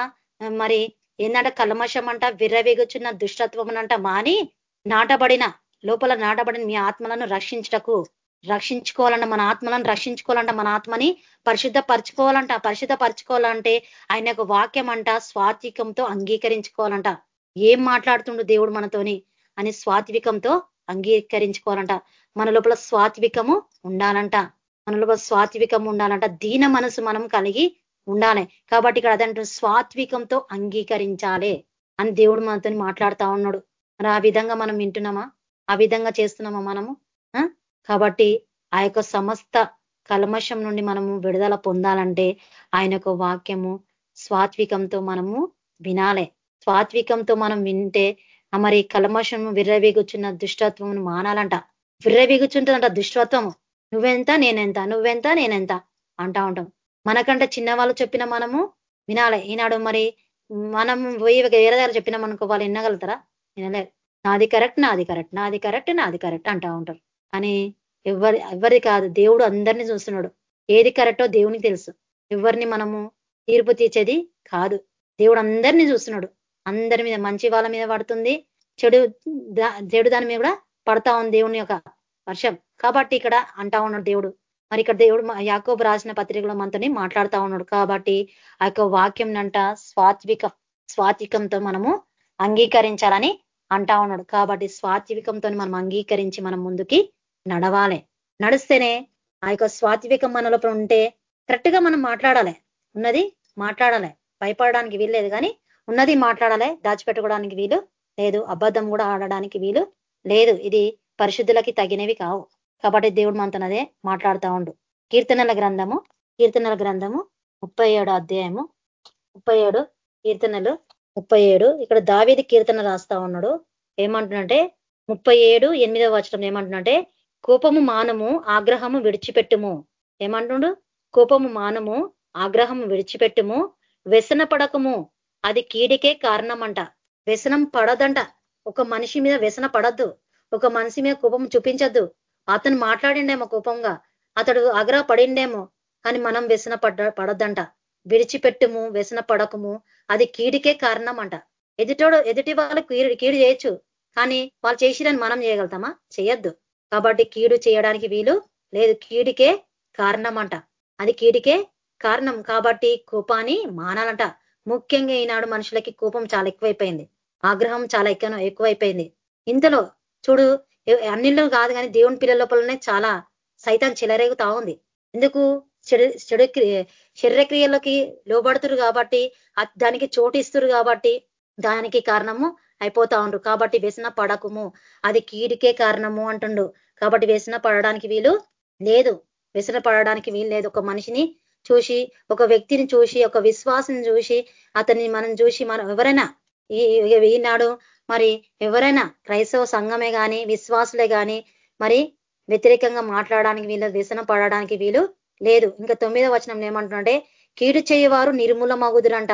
మరి ఏంటంటే కల్మషం అంట విర్రవేగుచున్న దుష్టత్వం అంట మాని నాటబడిన లోపల నాటబడిన మీ ఆత్మలను రక్షించటకు రక్షించుకోవాలంటే మన ఆత్మలను రక్షించుకోవాలంట మన ఆత్మని పరిశుద్ధపరచుకోవాలంట. పరిశుద్ధపరచుకోవాలంటే ఆయన యొక్క వాక్యం అంట స్వాత్వికంతో అంగీకరించుకోవాలంట. ఏం మాట్లాడుతుండు దేవుడు మనతోని? అని స్వాత్వికంతో అంగీకరించుకోవాలంట. మన లోపల స్వాత్వికము ఉండాలంట. మన లోపల స్వాత్వికం ఉండాలంట. దీన మనసు మనం కలిగి ఉండాలి. కాబట్టి ఇక్కడ అదంటూ స్వాత్వికంతో అంగీకరించాలి అని దేవుడు మనతో మాట్లాడుతా ఉన్నాడు. మరి ఆ విధంగా మనం వింటున్నామా? ఆ విధంగా చేస్తున్నామా మనము? కాబట్టి ఆ యొక్క సమస్త కల్మషం నుండి మనము విడుదల పొందాలంటే ఆయన యొక్క వాక్యము స్వాత్వికంతో మనము వినాలే. స్వాత్వికంతో మనం వింటే మరి కలమోషం విర్రవీగుచున్న దుష్టత్వమును మానాలంట. విర్రవీగుచుంటుందంట దుష్టత్వము. నువ్వెంత నేనెంత నువ్వెంత నేనెంత అంటా ఉంటాం. మనకంటే చిన్నవాళ్ళు చెప్పిన మనము వినాలి. ఈనాడు మరి మనం పోయి వేరే దగ్గర చెప్పినాం అనుకో వాళ్ళు వినగలుగుతారా? వినలేరు. నాది కరెక్ట్ నాది కరెక్ట్ నాది కరెక్ట్ నాది కరెక్ట్ అంటా ఉంటారు అని ఎవరి ఎవరి కాదు దేవుడు అందరినీ చూస్తున్నాడు. ఏది కరెక్టో దేవునికి తెలుసు. ఎవరిని మనము తీర్పు తీర్చేది కాదు. దేవుడు అందరినీ చూస్తున్నాడు. అందరి మీద మంచి వాళ్ళ మీద పడుతుంది చెడు చెడు దాని మీద కూడా పడతా ఉంది దేవుని యొక్క వర్షం. కాబట్టి ఇక్కడ అంటా ఉన్నాడు దేవుడు. మరి ఇక్కడ దేవుడు యాకోబు రాసిన పత్రికలో మనతోనే మాట్లాడుతా ఉన్నాడు. కాబట్టి ఆ యొక్క వాక్యం నంట స్వాత్విక స్వాత్వికంతో మనము అంగీకరించాలని అంటా ఉన్నాడు. కాబట్టి స్వాత్వికంతో మనం అంగీకరించి మనం ముందుకి నడవాలి. నడిస్తేనే ఆ యొక్క స్వాత్వికం మనలో ఉంటే కరెక్ట్గా మనం మాట్లాడాలి. ఉన్నది మాట్లాడాలి. భయపడడానికి వీల్లేదు కానీ ఉన్నది మాట్లాడాలి. దాచిపెట్టుకోవడానికి వీలు లేదు. అబద్ధం కూడా ఆడడానికి వీలు లేదు. ఇది పరిశుద్ధులకి తగినవి కావు. కాబట్టి దేవుడు మనతోనదే మాట్లాడుతూ ఉండు. కీర్తనల గ్రంథము కీర్తనల గ్రంథము ముప్పై అధ్యాయము ముప్పై కీర్తనలు ముప్పై ఇక్కడ దావేది కీర్తన రాస్తా ఉన్నాడు. ఏమంటున్నంటే ముప్పై ఏడు ఎనిమిదవ వచనం ఏమంటున్నంటే కోపము మానము ఆగ్రహము విడిచిపెట్టుము. ఏమంటుండు? కోపము మానము ఆగ్రహము విడిచిపెట్టుము. వ్యసన పడకము. అది కీడికే కారణమంట. వ్యసనం పడదంట. ఒక మనిషి మీద వ్యసన పడద్దు. ఒక మనిషి మీద కోపం చూపించద్దు. అతను మాట్లాడిండేమో కోపంగా. అతడు ఆగ్రహ పడిండేమో. కానీ మనం వ్యసన పడ్డ పడద్దంట. విడిచిపెట్టుము వ్యసన పడకము. అది కీడికే కారణం అంట ఎదుటోడు ఎదుటి వాళ్ళు కీడు కీడు చేయొచ్చు. కానీ వాళ్ళు చేసిరని మనం చేయగలుగుతామా? చేయొద్దు. కాబట్టి కీడు చేయడానికి వీలు లేదు. కీడికే కారణం అంట అది కీడికే కారణం. కాబట్టి కోపాన్ని మానాలంట. ముఖ్యంగా ఈనాడు మనుషులకి కోపం చాలా ఎక్కువైపోయింది. ఆగ్రహం చాలా ఎక్కువ ఎక్కువైపోయింది. ఇంతలో చూడు అన్నిళ్ళు కాదు కానీ దేవుని పిల్లల లోపలనే చాలా సైతం చెలరేగుతా ఉంది. ఎందుకు? చెడు చెడు శరీరక్రియలకి లోబడుతురు కాబట్టి దానికి చోటిస్తురు కాబట్టి దానికి కారణము అయిపోతా ఉండ్రు కాబట్టి వ్యసన పడకుము. అది కీడికే కారణము అంటుండు. కాబట్టి వ్యసన పడడానికి వీలు లేదు. వ్యసన పడడానికి వీలు లేదు. ఒక మనిషిని చూసి ఒక వ్యక్తిని చూసి ఒక విశ్వాసం చూసి అతన్ని మనం చూసి మనం ఎవరైనా ఈ ఈనాడు మరి ఎవరైనా క్రైస్తవ సంఘమే కానీ విశ్వాసులే కానీ మరి వ్యతిరేకంగా మాట్లాడడానికి వీలు వ్యసన పడడానికి వీలు లేదు. ఇంకా తొమ్మిదో వచనం ఏమంటుంటే కీడు చేయవారు నిర్మూలమగుదురంట.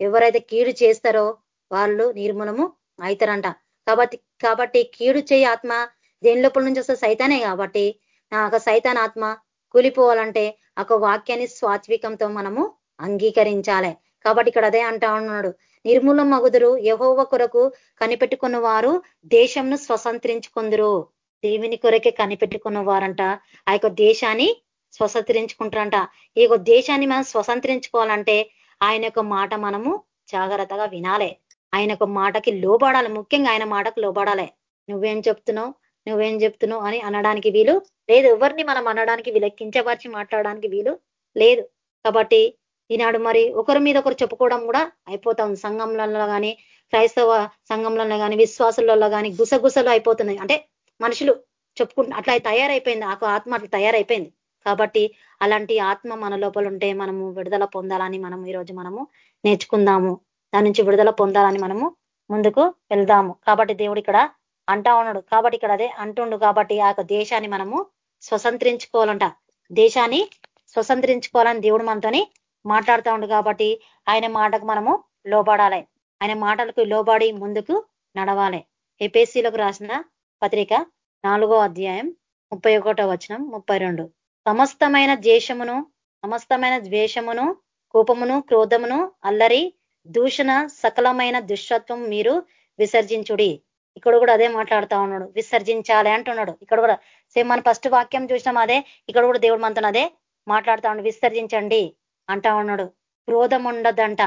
ఎవరైతే కీడు చేస్తారో వాళ్ళు నిర్మూలము అవుతారంట కాబట్టి కాబట్టి కీడు చేయి ఆత్మ దేని లోపల నుంచి వస్తే సైతానే కాబట్టి నా సైతాన్ ఆత్మ కూలిపోవాలంటే ఒక వాక్యాన్ని స్వాత్వికంతో మనము అంగీకరించాలి. కాబట్టి ఇక్కడ అదే అంటా ఉన్నాడు. నిర్మూలం మగుదురు యహోవ కొరకు కనిపెట్టుకున్న వారు దేశంను స్వతంత్రించుకుందరు. దేవుని కొరకే కనిపెట్టుకున్న వారంట ఆ యొక్క దేశాన్ని స్వతంత్రించుకుంటారంట. ఈ యొక్క దేశాన్ని మనం స్వతంత్రించుకోవాలంటే ఆయన యొక్క మాట మనము జాగ్రత్తగా వినాలి. ఆయన ఒక మాటకి లోబడాలి. ముఖ్యంగా ఆయన మాటకు లోబడాలి. నువ్వేం చెప్తున్నావు? నువ్వేం చెప్తున్నావు? అని అనడానికి వీలు లేదు. ఎవరిని మనం అనడానికి వీలు కించపరిచి మాట్లాడడానికి వీలు లేదు. కాబట్టి ఈనాడు మరి ఒకరి మీద ఒకరు చెప్పుకోవడం కూడా అయిపోతా. ఉంది సంఘంలలో కానీ క్రైస్తవ సంఘంలో కానీ విశ్వాసులలో కానీ గుసగుసలు అయిపోతున్నాయి. అంటే మనుషులు చెప్పుకుంటు అట్లా తయారైపోయింది. ఆ ఆత్మ అట్లా తయారైపోయింది. కాబట్టి అలాంటి ఆత్మ మన లోపల ఉంటే మనము విడుదల పొందాలని మనం ఈరోజు మనము నేర్చుకుందాము. దాని నుంచి విడుదల పొందాలని మనము ముందుకు వెళ్దాము. కాబట్టి దేవుడు ఇక్కడ అంటా ఉన్నాడు. కాబట్టి ఇక్కడ అదే అంటుండు కాబట్టి ఆ దేశాన్ని మనము స్వతంత్రించుకోవాలంట. దేశాన్ని స్వతంత్రించుకోవాలని దేవుడు మనతోని మాట్లాడుతూ ఉండు కాబట్టి ఆయన మాటకు మనము లోబడాలి. ఆయన మాటలకు లోబడి ముందుకు నడవాలి. ఏపీసీలకు రాసిన పత్రిక నాలుగో అధ్యాయం ముప్పై ఒకటో వచనం ముప్పై రెండు. సమస్తమైన ద్వేషమును సమస్తమైన ద్వేషమును కోపమును క్రోధమును అల్లరి దూషణ సకలమైన దుష్టత్వం మీరు విసర్జించుడి. ఇక్కడ కూడా అదే మాట్లాడుతా ఉన్నాడు. విసర్జించాలి అంటున్నాడు. ఇక్కడ కూడా సేమ్ మన ఫస్ట్ వాక్యం చూసినాం అదే ఇక్కడ కూడా దేవుడు మనతో అదే మాట్లాడుతా ఉన్నాడు. విసర్జించండి అంటా ఉన్నాడు. క్రోధం ఉండదంట.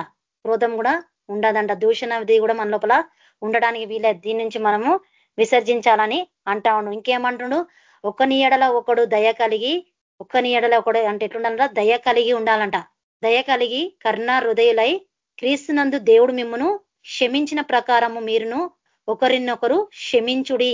క్రోధం కూడా ఉండదంట. దూషణది కూడా మన లోపల ఉండడానికి వీలేదు దీని నుంచి మనము విసర్జించాలని అంటా ఉన్నాడు. ఇంకేమంటుడు? ఒకని ఎడల ఒకడు దయ కలిగి ఒక్కని ఎడల ఒకడు అంటే ఎట్లుండాలంట? దయ కలిగి ఉండాలంట. దయ కలిగి కర్ణ హృదయులై క్రీస్తునందు దేవుడు మిమ్మను క్షమించిన ప్రకారము మీరును ఒకరినొకరు క్షమించుడి.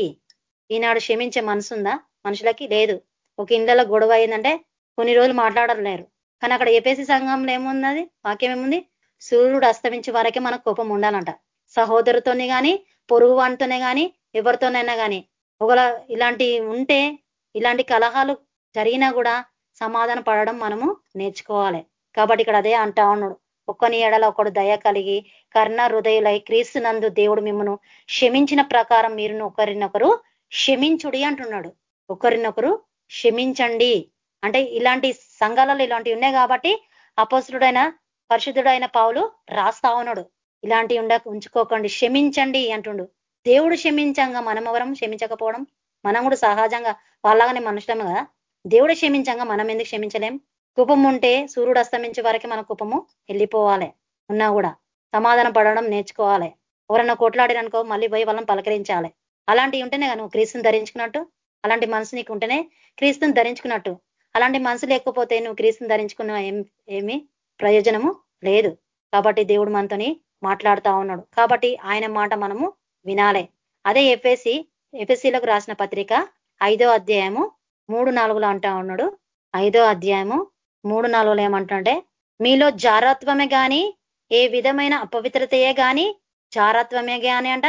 ఈనాడు క్షమించే మనసుందా? మనుషులకి లేదు. ఒక ఇండ్లలో గొడవ అయిందంటే కొన్ని రోజులు మాట్లాడలేరు. కానీ అక్కడ ఏపీసీ సంఘంలో ఏమున్నది వాక్యం ఏముంది? సూర్యుడు అస్తమించే వరకే మనకు కోపం ఉండాలంట. సహోదరుతోనే కానీ పొరుగు వానితోనే కానీ ఎవరితోనైనా కానీ ఒకవేళ ఇలాంటి ఉంటే ఇలాంటి కలహాలు జరిగినా కూడా సమాధాన పడడం మనము నేర్చుకోవాలి. కాబట్టి ఇక్కడ అదే అంటా ఉన్నాడు. ఒక్కని ఎడల ఒకడు దయ కలిగి కర్ణ హృదయులై క్రీస్తునందు దేవుడు మిమ్మను క్షమించిన ప్రకారం మీరు ఒకరినొకరు క్షమించుడి అంటున్నాడు. ఒకరినొకరు క్షమించండి. అంటే ఇలాంటి సంఘాలలో ఇలాంటివి ఉన్నాయి కాబట్టి అపసుడైన పరిశుద్ధుడైన పావులు రాస్తా ఉన్నాడు. ఇలాంటివి ఉండ ఉంచుకోకండి. క్షమించండి అంటుండు. దేవుడు క్షమించంగా మనం ఎవరం క్షమించకపోవడం? మనం కూడా సహజంగా వాళ్ళగానే మనుషులమే కదా. దేవుడు క్షమించంగా మనం ఎందుకు క్షమించలేం? కుపం ఉంటే సూర్యుడు అస్తమించే వరకు మన కుపము వెళ్ళిపోవాలి. ఉన్నా కూడా సమాధానం పడడం నేర్చుకోవాలి. ఎవరన్నా కొట్లాడిననుకో మళ్ళీ పోయి వాళ్ళని పలకరించాలి. అలాంటివి ఉంటేనే నువ్వు క్రీస్తుని ధరించుకున్నట్టు అలాంటి మనసు నీకు ఉంటేనే క్రీస్తుని ధరించుకున్నట్టు. అలాంటి మనసు లేకపోతే నువ్వు క్రీస్తుని ధరించుకున్న ఏమి ప్రయోజనము లేదు. కాబట్టి దేవుడు మనతోని మాట్లాడుతా ఉన్నాడు. కాబట్టి ఆయన మాట మనము వినాలే. అదే ఎఫ్ఎసి ఎఫ్ఎస్సీలకు రాసిన పత్రిక ఐదో అధ్యాయము మూడు నాలుగులో అంటా ఉన్నాడు. ఐదో అధ్యాయము మూడు నాలుగులో ఏమంటుంటే మీలో జారత్వమే గాని ఏ విధమైన అపవిత్రతయే గాని జారత్వమే గాని అంట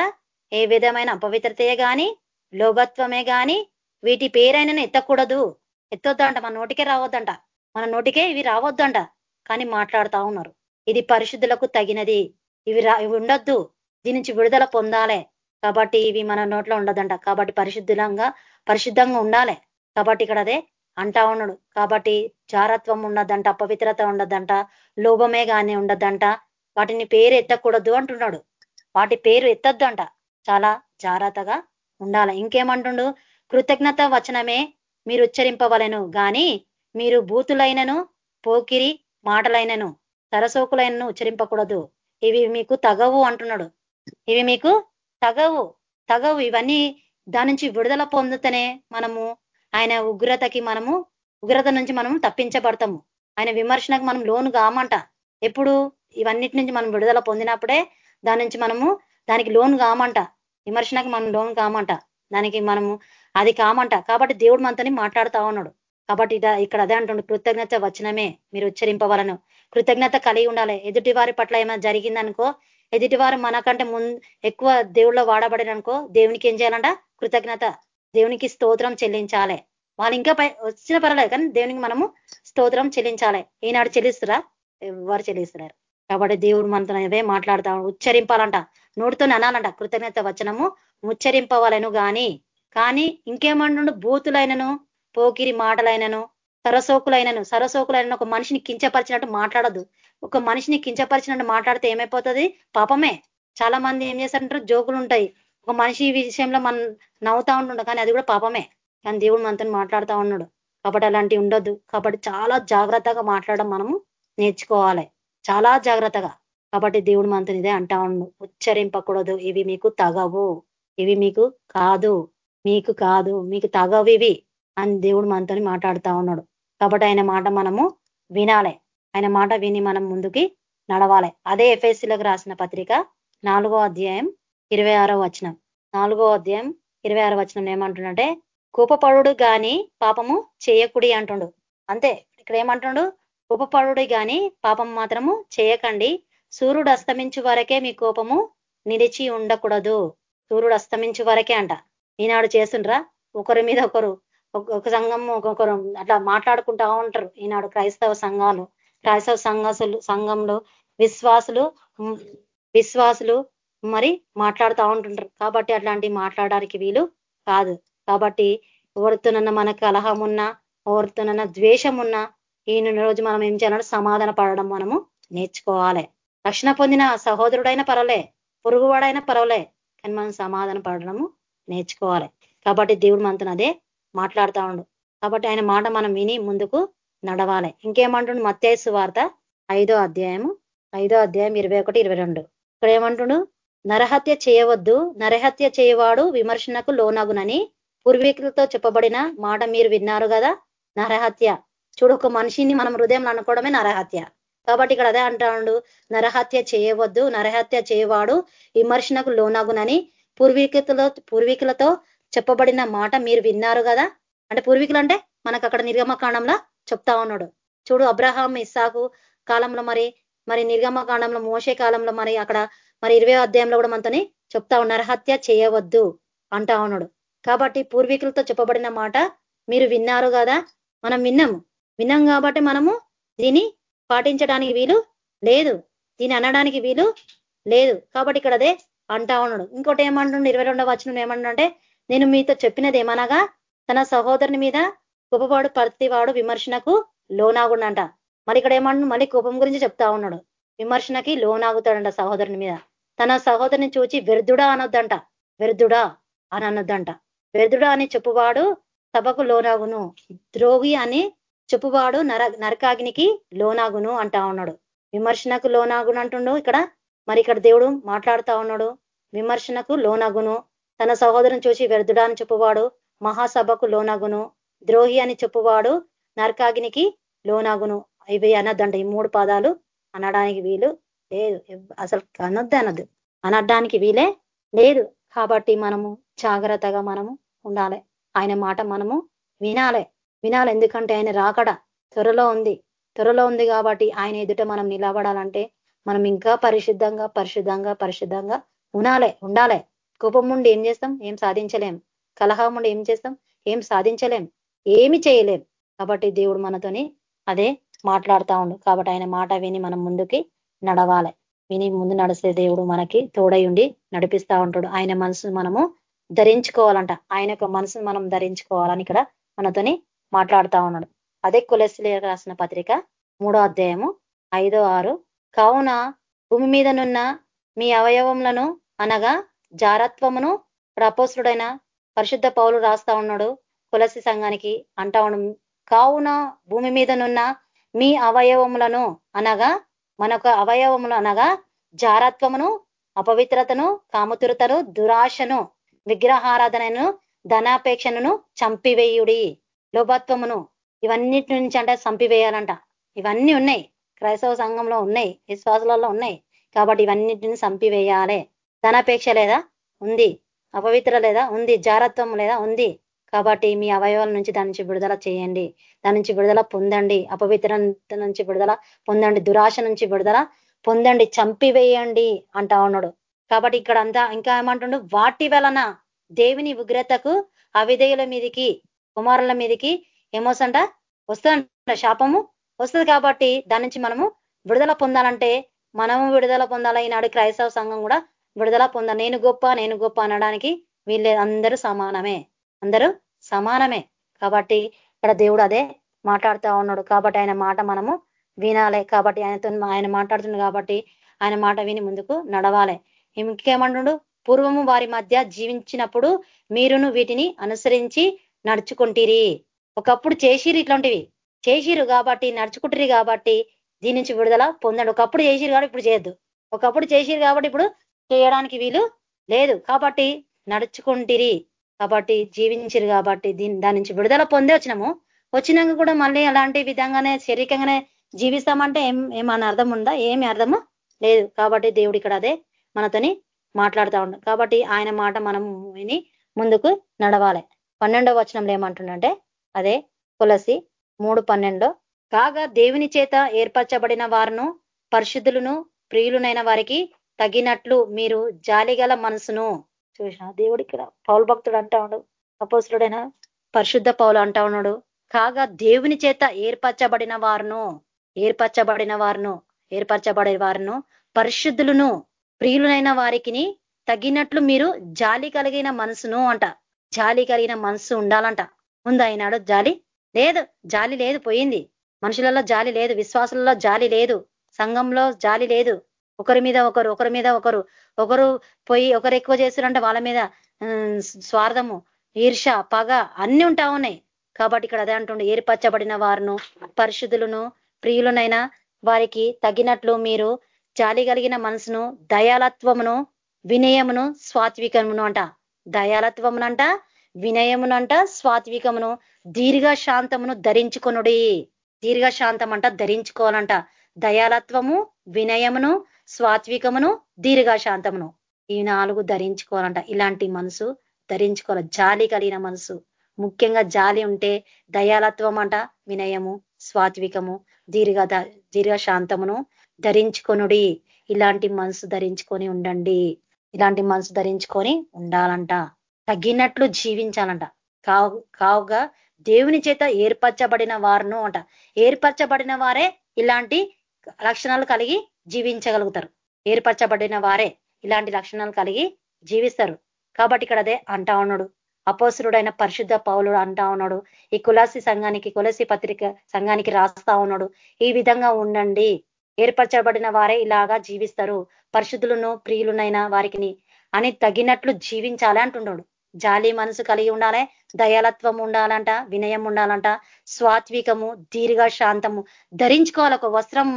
ఏ విధమైన అపవిత్రతయే గాని లోభత్వమే గాని వీటి పేరైనా ఎత్తకూడదు. ఎత్తొద్దంట మన నోటికే రావద్దంట. మన నోటికే ఇవి రావద్దంట. కానీ మాట్లాడుతా ఉన్నారు. ఇది పరిశుద్ధులకు తగినది. ఇవి ఇవి ఉండొద్దు. దీని నుంచి విడుదల పొందాలే. కాబట్టి ఇవి మన నోట్లో ఉండదంట. కాబట్టి పరిశుద్ధంగా పరిశుద్ధంగా ఉండాలి. కాబట్టి ఇక్కడ అదే అంటా ఉన్నాడు. కాబట్టి జారత్వం ఉండదంట అపవిత్రత ఉండదంట లోభమే కానీ ఉండదంట వాటిని పేరు ఎత్తకూడదు అంటున్నాడు. వాటి పేరు ఎత్తద్దంట. చాలా జాగ్రత్తగా ఉండాలి. ఇంకేమంటుండు? కృతజ్ఞత వచనమే మీరు ఉచ్చరింపవలను. కానీ మీరు బూతులైనను పోకిరి మాటలైనను సరసోకులైనను ఉచ్చరింపకూడదు. ఇవి మీకు తగవు అంటున్నాడు. ఇవి మీకు తగవు. తగవు. ఇవన్నీ దాని నుంచి విడుదల పొందుతనే మనము ఆయన ఉగ్రతకి మనము ఉగ్రత నుంచి మనము తప్పించబడతాము. ఆయన విమర్శనకు మనం లోను కామంట. ఎప్పుడు ఇవన్నిటి నుంచి మనం విడుదల పొందినప్పుడే దాని నుంచి మనము దానికి లోన్ కామంట. విమర్శనకు మనం లోన్ కామంట. దానికి మనము అది కామంట. కాబట్టి దేవుడు మనతోని మాట్లాడుతా ఉన్నాడు. కాబట్టి ఇక్కడ అదే అంటుండు కృతజ్ఞత వచనమే. మీరు ఉచ్చరింపవలను. కృతజ్ఞత కలిగి ఉండాలి. ఎదుటి వారి పట్ల ఏమైనా జరిగిందనుకో ఎదుటి వారు మనకంటే ముందు ఎక్కువ దేవుళ్ళో వాడబడిననుకో దేవునికి ఏం చేయాలంట? కృతజ్ఞత. దేవునికి స్తోత్రం చెల్లించాలి. వాళ్ళు ఇంకా వచ్చిన పర్లేదు కానీ దేవునికి మనము స్తోత్రం చెల్లించాలి. ఈనాడు చెల్లిస్తురా? ఎవరు చెల్లిస్తున్నారు కాబట్టి దేవుడు మనతో అవే మాట్లాడతా ఉచ్చరింపాలంట. నోటితో అనాలంట. కృతజ్ఞత వచనము ఉచ్చరింపవలను గాని కానీ ఇంకేమంటుండు? బూతులైనను పోకిరి మాటలైనను సరసోకులైనను. సరసోకులైన ఒక మనిషిని కించపరిచినట్టు మాట్లాడదు ఒక మనిషిని కించపరిచినట్టు మాట్లాడితే ఏమైపోతుంది? పాపమే. చాలా మంది ఏం చేస్తారంటారు? జోకులు ఉంటాయి ఒక మనిషి విషయంలో మనం నవ్వుతా ఉంటుండ కానీ అది కూడా పాపమే. కానీ దేవుడు మనతో మాట్లాడుతూ ఉన్నాడు కాబట్టి అలాంటివి ఉండొద్దు. కాబట్టి చాలా జాగ్రత్తగా మాట్లాడడం మనము నేర్చుకోవాలి. చాలా జాగ్రత్తగా. కాబట్టి దేవుడు మనతో ఇదే అంటా ఉండు. ఉచ్చరింపకూడదు. ఇవి మీకు తగవు. ఇవి మీకు కాదు. మీకు కాదు. మీకు తగవు ఇవి అని దేవుడు మనతో మాట్లాడుతా ఉన్నాడు కాబట్టి ఆయన మాట మనము వినాలి. ఆయన మాట విని మనం ముందుకి నడవాలి. అదే ఎఫ్ఎస్సీలకు రాసిన పత్రిక నాలుగో అధ్యాయం ఇరవై ఆరో వచనం. నాలుగో అధ్యాయం ఇరవై ఆరో వచనం ఏమంటుండంటే కోపపడు గాని పాపము చేయకుడి అంటుండు. అంతే ఇక్కడ ఏమంటుండు? కోపపడు గాని పాపం మాత్రము చేయకండి. సూర్యుడు అస్తమించు వరకే మీ కోపము నిలిచి ఉండకూడదు. సూర్యుడు అస్తమించు వరకే అంట. ఈనాడు చేస్తుండ్రా? ఒకరి మీద ఒకరు ఒక సంఘం ఒక్కొక్కరు అట్లా మాట్లాడుకుంటా ఉంటారు ఈనాడు క్రైస్తవ సంఘాలు. క్రైస్తవ సంఘసులు సంఘంలో విశ్వాసులు విశ్వాసులు మరి మాట్లాడుతూ ఉంటుంటారు కాబట్టి అట్లాంటి మాట్లాడడానికి వీలు కాదు. కాబట్టి ఎవరితోనన్నా మన కలహం ఉన్నా ఎవరితోనన్నా ద్వేషం ఉన్నా ఈయన రోజు మనం ఏం చేయాలంటే సమాధాన పడడం మనము నేర్చుకోవాలి. రక్షణ పొందిన సహోదరుడైన పర్వాలే పొరుగువాడైనా పర్వాలే కానీ మనం సమాధాన పడడము నేర్చుకోవాలి. కాబట్టి దేవుడు మనతో అదే మాట్లాడుతూ ఉండు. కాబట్టి ఆయన మాట మనం విని ముందుకు నడవాలి. ఇంకేమంటుండు? మత్స్సు వార్త ఐదో అధ్యాయము ఐదో అధ్యాయం ఇరవై ఒకటి ఇరవై రెండు. ఇక్కడ ఏమంటుడు? నరహత్య చేయవద్దు నరహత్య చేయవాడు విమర్శనకు లోనగునని పూర్వీకులతో చెప్పబడిన మాట మీరు విన్నారు కదా నరహత్య. చూడు ఒక మనిషిని మనం హృదయంలో అనుకోవడమే నరహత్య. కాబట్టి ఇక్కడ అదే అంటాడు నరహత్య చేయవద్దు నరహత్య చేయవాడు విమర్శనకు లోనగునని పూర్వీకులతో పూర్వీకులతో చెప్పబడిన మాట మీరు విన్నారు కదా అంటే పూర్వీకులు అంటే మనకు అక్కడ నిర్గమకాండంలో చెప్తా ఉన్నాడు. చూడు అబ్రహాం ఇస్సాకు కాలంలో మరి మరి నిర్గమ కాండంలో మోసే కాలంలో మరి అక్కడ మరి ఇరవై అధ్యాయంలో కూడా మనతోనే చెప్తా ఉన్నారు హత్య చేయవద్దు అంటా ఉన్నాడు. కాబట్టి పూర్వీకులతో చెప్పబడిన మాట మీరు విన్నారు కదా మనం విన్నాము విన్నాం కాబట్టి మనము దీన్ని పాటించడానికి వీలు లేదు. దీన్ని అనడానికి వీలు లేదు. కాబట్టి ఇక్కడ అదే అంటా ఉన్నాడు. ఇంకోటి ఏమంటుండే? ఇరవై రెండవ వచనం ఏమంటుంటే నేను మీతో చెప్పినది ఏమనగా తన సహోదరుని మీద గొప్పవాడు ప్రతివాడు విమర్శనకు లోనాగుండంట. మరి ఇక్కడ ఏమంటు మళ్ళీ కోపం గురించి చెప్తా ఉన్నాడు. విమర్శనకి లోనాగుతాడంట సహోదరుని మీద. తన సహోదరుని చూచి వెర్దుడా అనొద్దంట. వెర్దుడా అని అనొద్దంట. వెర్దుడా అని చెప్పువాడు సభకు లోనాగును. ద్రోగి అని చెప్పువాడు నర నరకాగ్నికి లోనాగును అంటా ఉన్నాడు. విమర్శనకు లోనాగును అంటుండు ఇక్కడ. మరి ఇక్కడ దేవుడు మాట్లాడుతా ఉన్నాడు. విమర్శనకు లోనగును. తన సహోదరుని చూసి వ్యర్థుడా అని చెప్పువాడు మహాసభకు లోనగును. ద్రోహి అని చెప్పువాడు నరకాగ్నికి లోనగును. ఇవి అనద్దంట. ఈ మూడు పదాలు అనడానికి వీలు లేదు. అసలు అనొద్దు అనద్దు. అనడానికి వీలే లేదు. కాబట్టి మనము జాగ్రత్తగా మనము ఉండాలి. ఆయన మాట మనము వినాలి. వినాలి. ఎందుకంటే ఆయన రాకడ త్వరలో ఉంది. త్వరలో ఉంది కాబట్టి ఆయన ఎదుట మనం నిలబడాలంటే మనం ఇంకా పరిశుద్ధంగా పరిశుద్ధంగా పరిశుద్ధంగా ఉనాలే ఉండాలే. కోపం ఉండి ఏం చేస్తాం? ఏం సాధించలేం. కలహం ఉండి ఏం చేస్తాం? ఏం సాధించలేం. ఏమి చేయలేం. కాబట్టి దేవుడు మనతోని అదే మాట్లాడుతూ ఉండు. కాబట్టి ఆయన మాట విని మనం ముందుకి నడవాలి. విని ముందు నడిసే దేవుడు మనకి తోడై ఉండి నడిపిస్తా ఉంటాడు. ఆయన మనసును మనము ధరించుకోవాలంట. ఆయన యొక్క మనసును మనం ధరించుకోవాలని ఇక్కడ మనతోని మాట్లాడుతూ ఉన్నాడు. అదే కులస్లే రాసిన పత్రిక మూడో అధ్యాయము ఐదో ఆరు. కావున భూమి మీదనున్న మీ అవయవములను అనగా జారత్వమును ప్రపోసుడైన పరిశుద్ధ పౌలు రాస్తా ఉన్నాడు. కులసి సంఘానికి అంటా ఉన్నాడు కావున భూమి మీదనున్న మీ అవయవములను అనగా మనకు అవయవములు అనగా జారత్వమును అపవిత్రతను కామతురతను దురాశను విగ్రహారాధనను ధనాపేక్షను చంపివేయుడి. లోభత్వమును ఇవన్నిటి నుంచి అంటే చంపివేయాలంట. ఇవన్నీ ఉన్నాయి. క్రైస్తవ సంఘంలో ఉన్నాయి. విశ్వాసులలో ఉన్నాయి. కాబట్టి ఇవన్నిటిని చంపివేయాలి. ధనాపేక్ష లేదా? ఉంది. అపవిత్ర లేదా? ఉంది. జారత్వం లేదా? ఉంది. కాబట్టి మీ అవయవాల నుంచి దాని నుంచి విడుదల చేయండి. దాని నుంచి విడుదల పొందండి. అపవిత్ర నుంచి విడుదల పొందండి. దురాశ నుంచి విడుదల పొందండి. చంపివేయండి అంటా ఉన్నాడు. కాబట్టి ఇక్కడ అంతా ఇంకా ఏమంటుండు? వాటి వలన దేవుని ఉగ్రతకు అవిధేయుల మీదికి కుమారుల మీదికి ఏమోసంట వస్తుందంట శాపము వస్తుంది కాబట్టి దాని నుంచి మనము విడుదల పొందాలంటే మనము విడుదల పొందాల ఈనాడు క్రైస్తవ సంఘం కూడా విడుదల పొందాలి నేను గొప్ప నేను గొప్ప అనడానికి వీళ్ళే అందరూ సమానమే. అందరూ సమానమే. కాబట్టి ఇక్కడ దేవుడు అదే మాట్లాడుతూ ఉన్నాడు. కాబట్టి ఆయన మాట మనము వినాలి. కాబట్టి ఆయనతో ఆయన మాట్లాడుతుంది కాబట్టి ఆయన మాట విని ముందుకు నడవాలి. ఇంకేమంటుడు? పూర్వము వారి మధ్య జీవించినప్పుడు మీరును వీటిని అనుసరించి నడుచుకుంటిరి. ఒకప్పుడు చేసిరు ఇట్లాంటివి. చేసిరు కాబట్టి నడుచుకుంటురి కాబట్టి దీని నుంచి విడుదల పొందండి. ఒకప్పుడు చేసిరు కాబట్టి ఇప్పుడు చేయొద్దు. ఒకప్పుడు చేసిరు కాబట్టి ఇప్పుడు చేయడానికి వీలు లేదు. కాబట్టి నడుచుకుంటిరి. కాబట్టి జీవించిరు కాబట్టి దీని దాని నుంచి విడుదల పొందే వచ్చినాము. వచ్చినాక కూడా మళ్ళీ అలాంటి విధంగానే శరీరంగానే జీవిస్తామంటే ఏం ఏమన్నా అర్థం ఉందా? ఏమి అర్థము లేదు. కాబట్టి దేవుడు ఇక్కడ అదే మనతోని మాట్లాడుతూ ఉండు. కాబట్టి ఆయన మాట మనం విని ముందుకు నడవాలి. పన్నెండవ వచనంలో ఏమంటుండంటే అదే తులసి మూడు పన్నెండులో కాగా దేవుని చేత ఏర్పరచబడిన వారును పరిశుద్ధులను ప్రియులునైన వారికి తగినట్లు మీరు జాలిగల మనసును చూసిన దేవుడు ఇక్కడ పౌలు భక్తుడు అంటా ఉన్నాడు అపోసుడైన పరిశుద్ధ పౌలు అంటా ఉన్నాడు. కాగా దేవుని చేత ఏర్పరచబడిన వారును ఏర్పరచబడిన వారును ఏర్పరచబడే వారును పరిశుద్ధులను ప్రియులైన వారికి తగినట్లు మీరు జాలి కలిగిన మనసును అంట. జాలి కలిగిన మనసు ఉండాలంట. ఉందా ఈనాడు జాలి లేదు జాలి లేదు పోయింది. మనుషులలో జాలి లేదు విశ్వాసులలో జాలి లేదు సంఘంలో జాలి లేదు. ఒకరి మీద ఒకరు ఒకరి మీద ఒకరు. ఒకరు పోయి ఒకరు ఎక్కువ చేస్తారంటే వాళ్ళ మీద స్వార్థము ఈర్ష పగ అన్ని ఉంటా ఉన్నాయి. కాబట్టి ఇక్కడ అదే అంటుండే ఏర్పరచబడిన వారును పరిశుద్ధులను ప్రియులనైనా వారికి తగినట్లు మీరు జాలి కలిగిన మనసును దయాలత్వమును వినయమును స్వాత్వికమును అంట. దయాలత్వమునంట వినయమునంట స్వాత్వికమును దీర్ఘ శాంతమును ధరించుకొనుడి. దీర్ఘ శాంతం అంట ధరించుకోవాలంట. దయాలత్వము వినయమును స్వాత్వికమును దీర్ఘ శాంతమును ఈ నాలుగు ధరించుకోవాలంట. ఇలాంటి మనసు ధరించుకోవాలి. జాలి కలిగిన మనసు. ముఖ్యంగా జాలి ఉంటే దయాలత్వం అంట వినయము స్వాత్వికము దీర్ఘ దీర్ఘ శాంతమును ధరించుకొనుడి. ఇలాంటి మనసు ధరించుకొని ఉండండి. ఇలాంటి మనసు ధరించుకొని ఉండాలంట. తగినట్లు జీవించాలంట. కావు కావుగా దేవుని చేత ఏర్పరచబడిన వారును అంట. ఏర్పరచబడిన వారే ఇలాంటి లక్షణాలు కలిగి జీవించగలుగుతారు. ఏర్పరచబడిన వారే ఇలాంటి లక్షణాలు కలిగి జీవిస్తారు. కాబట్టి ఇక్కడ అదే అంటా ఉన్నాడు. అపోసురుడైన పరిశుద్ధ పౌలుడు అంటా ఉన్నాడు. ఈ కులాసి సంఘానికి కులసి పత్రిక సంఘానికి రాస్తా ఉన్నాడు. ఈ విధంగా ఉండండి. ఏర్పరచబడిన వారే ఇలాగా జీవిస్తారు. పరిశుద్ధులను ప్రియులునైనా వారికి అని తగినట్లు జీవించాలి అంటున్నాడు జాలి మనసు కలిగి ఉండాలి దయాలత్వం ఉండాలంట వినయం ఉండాలంట స్వాత్వికము దీర్ఘ శాంతము ధరించుకోవాలి. ఒక వస్త్రం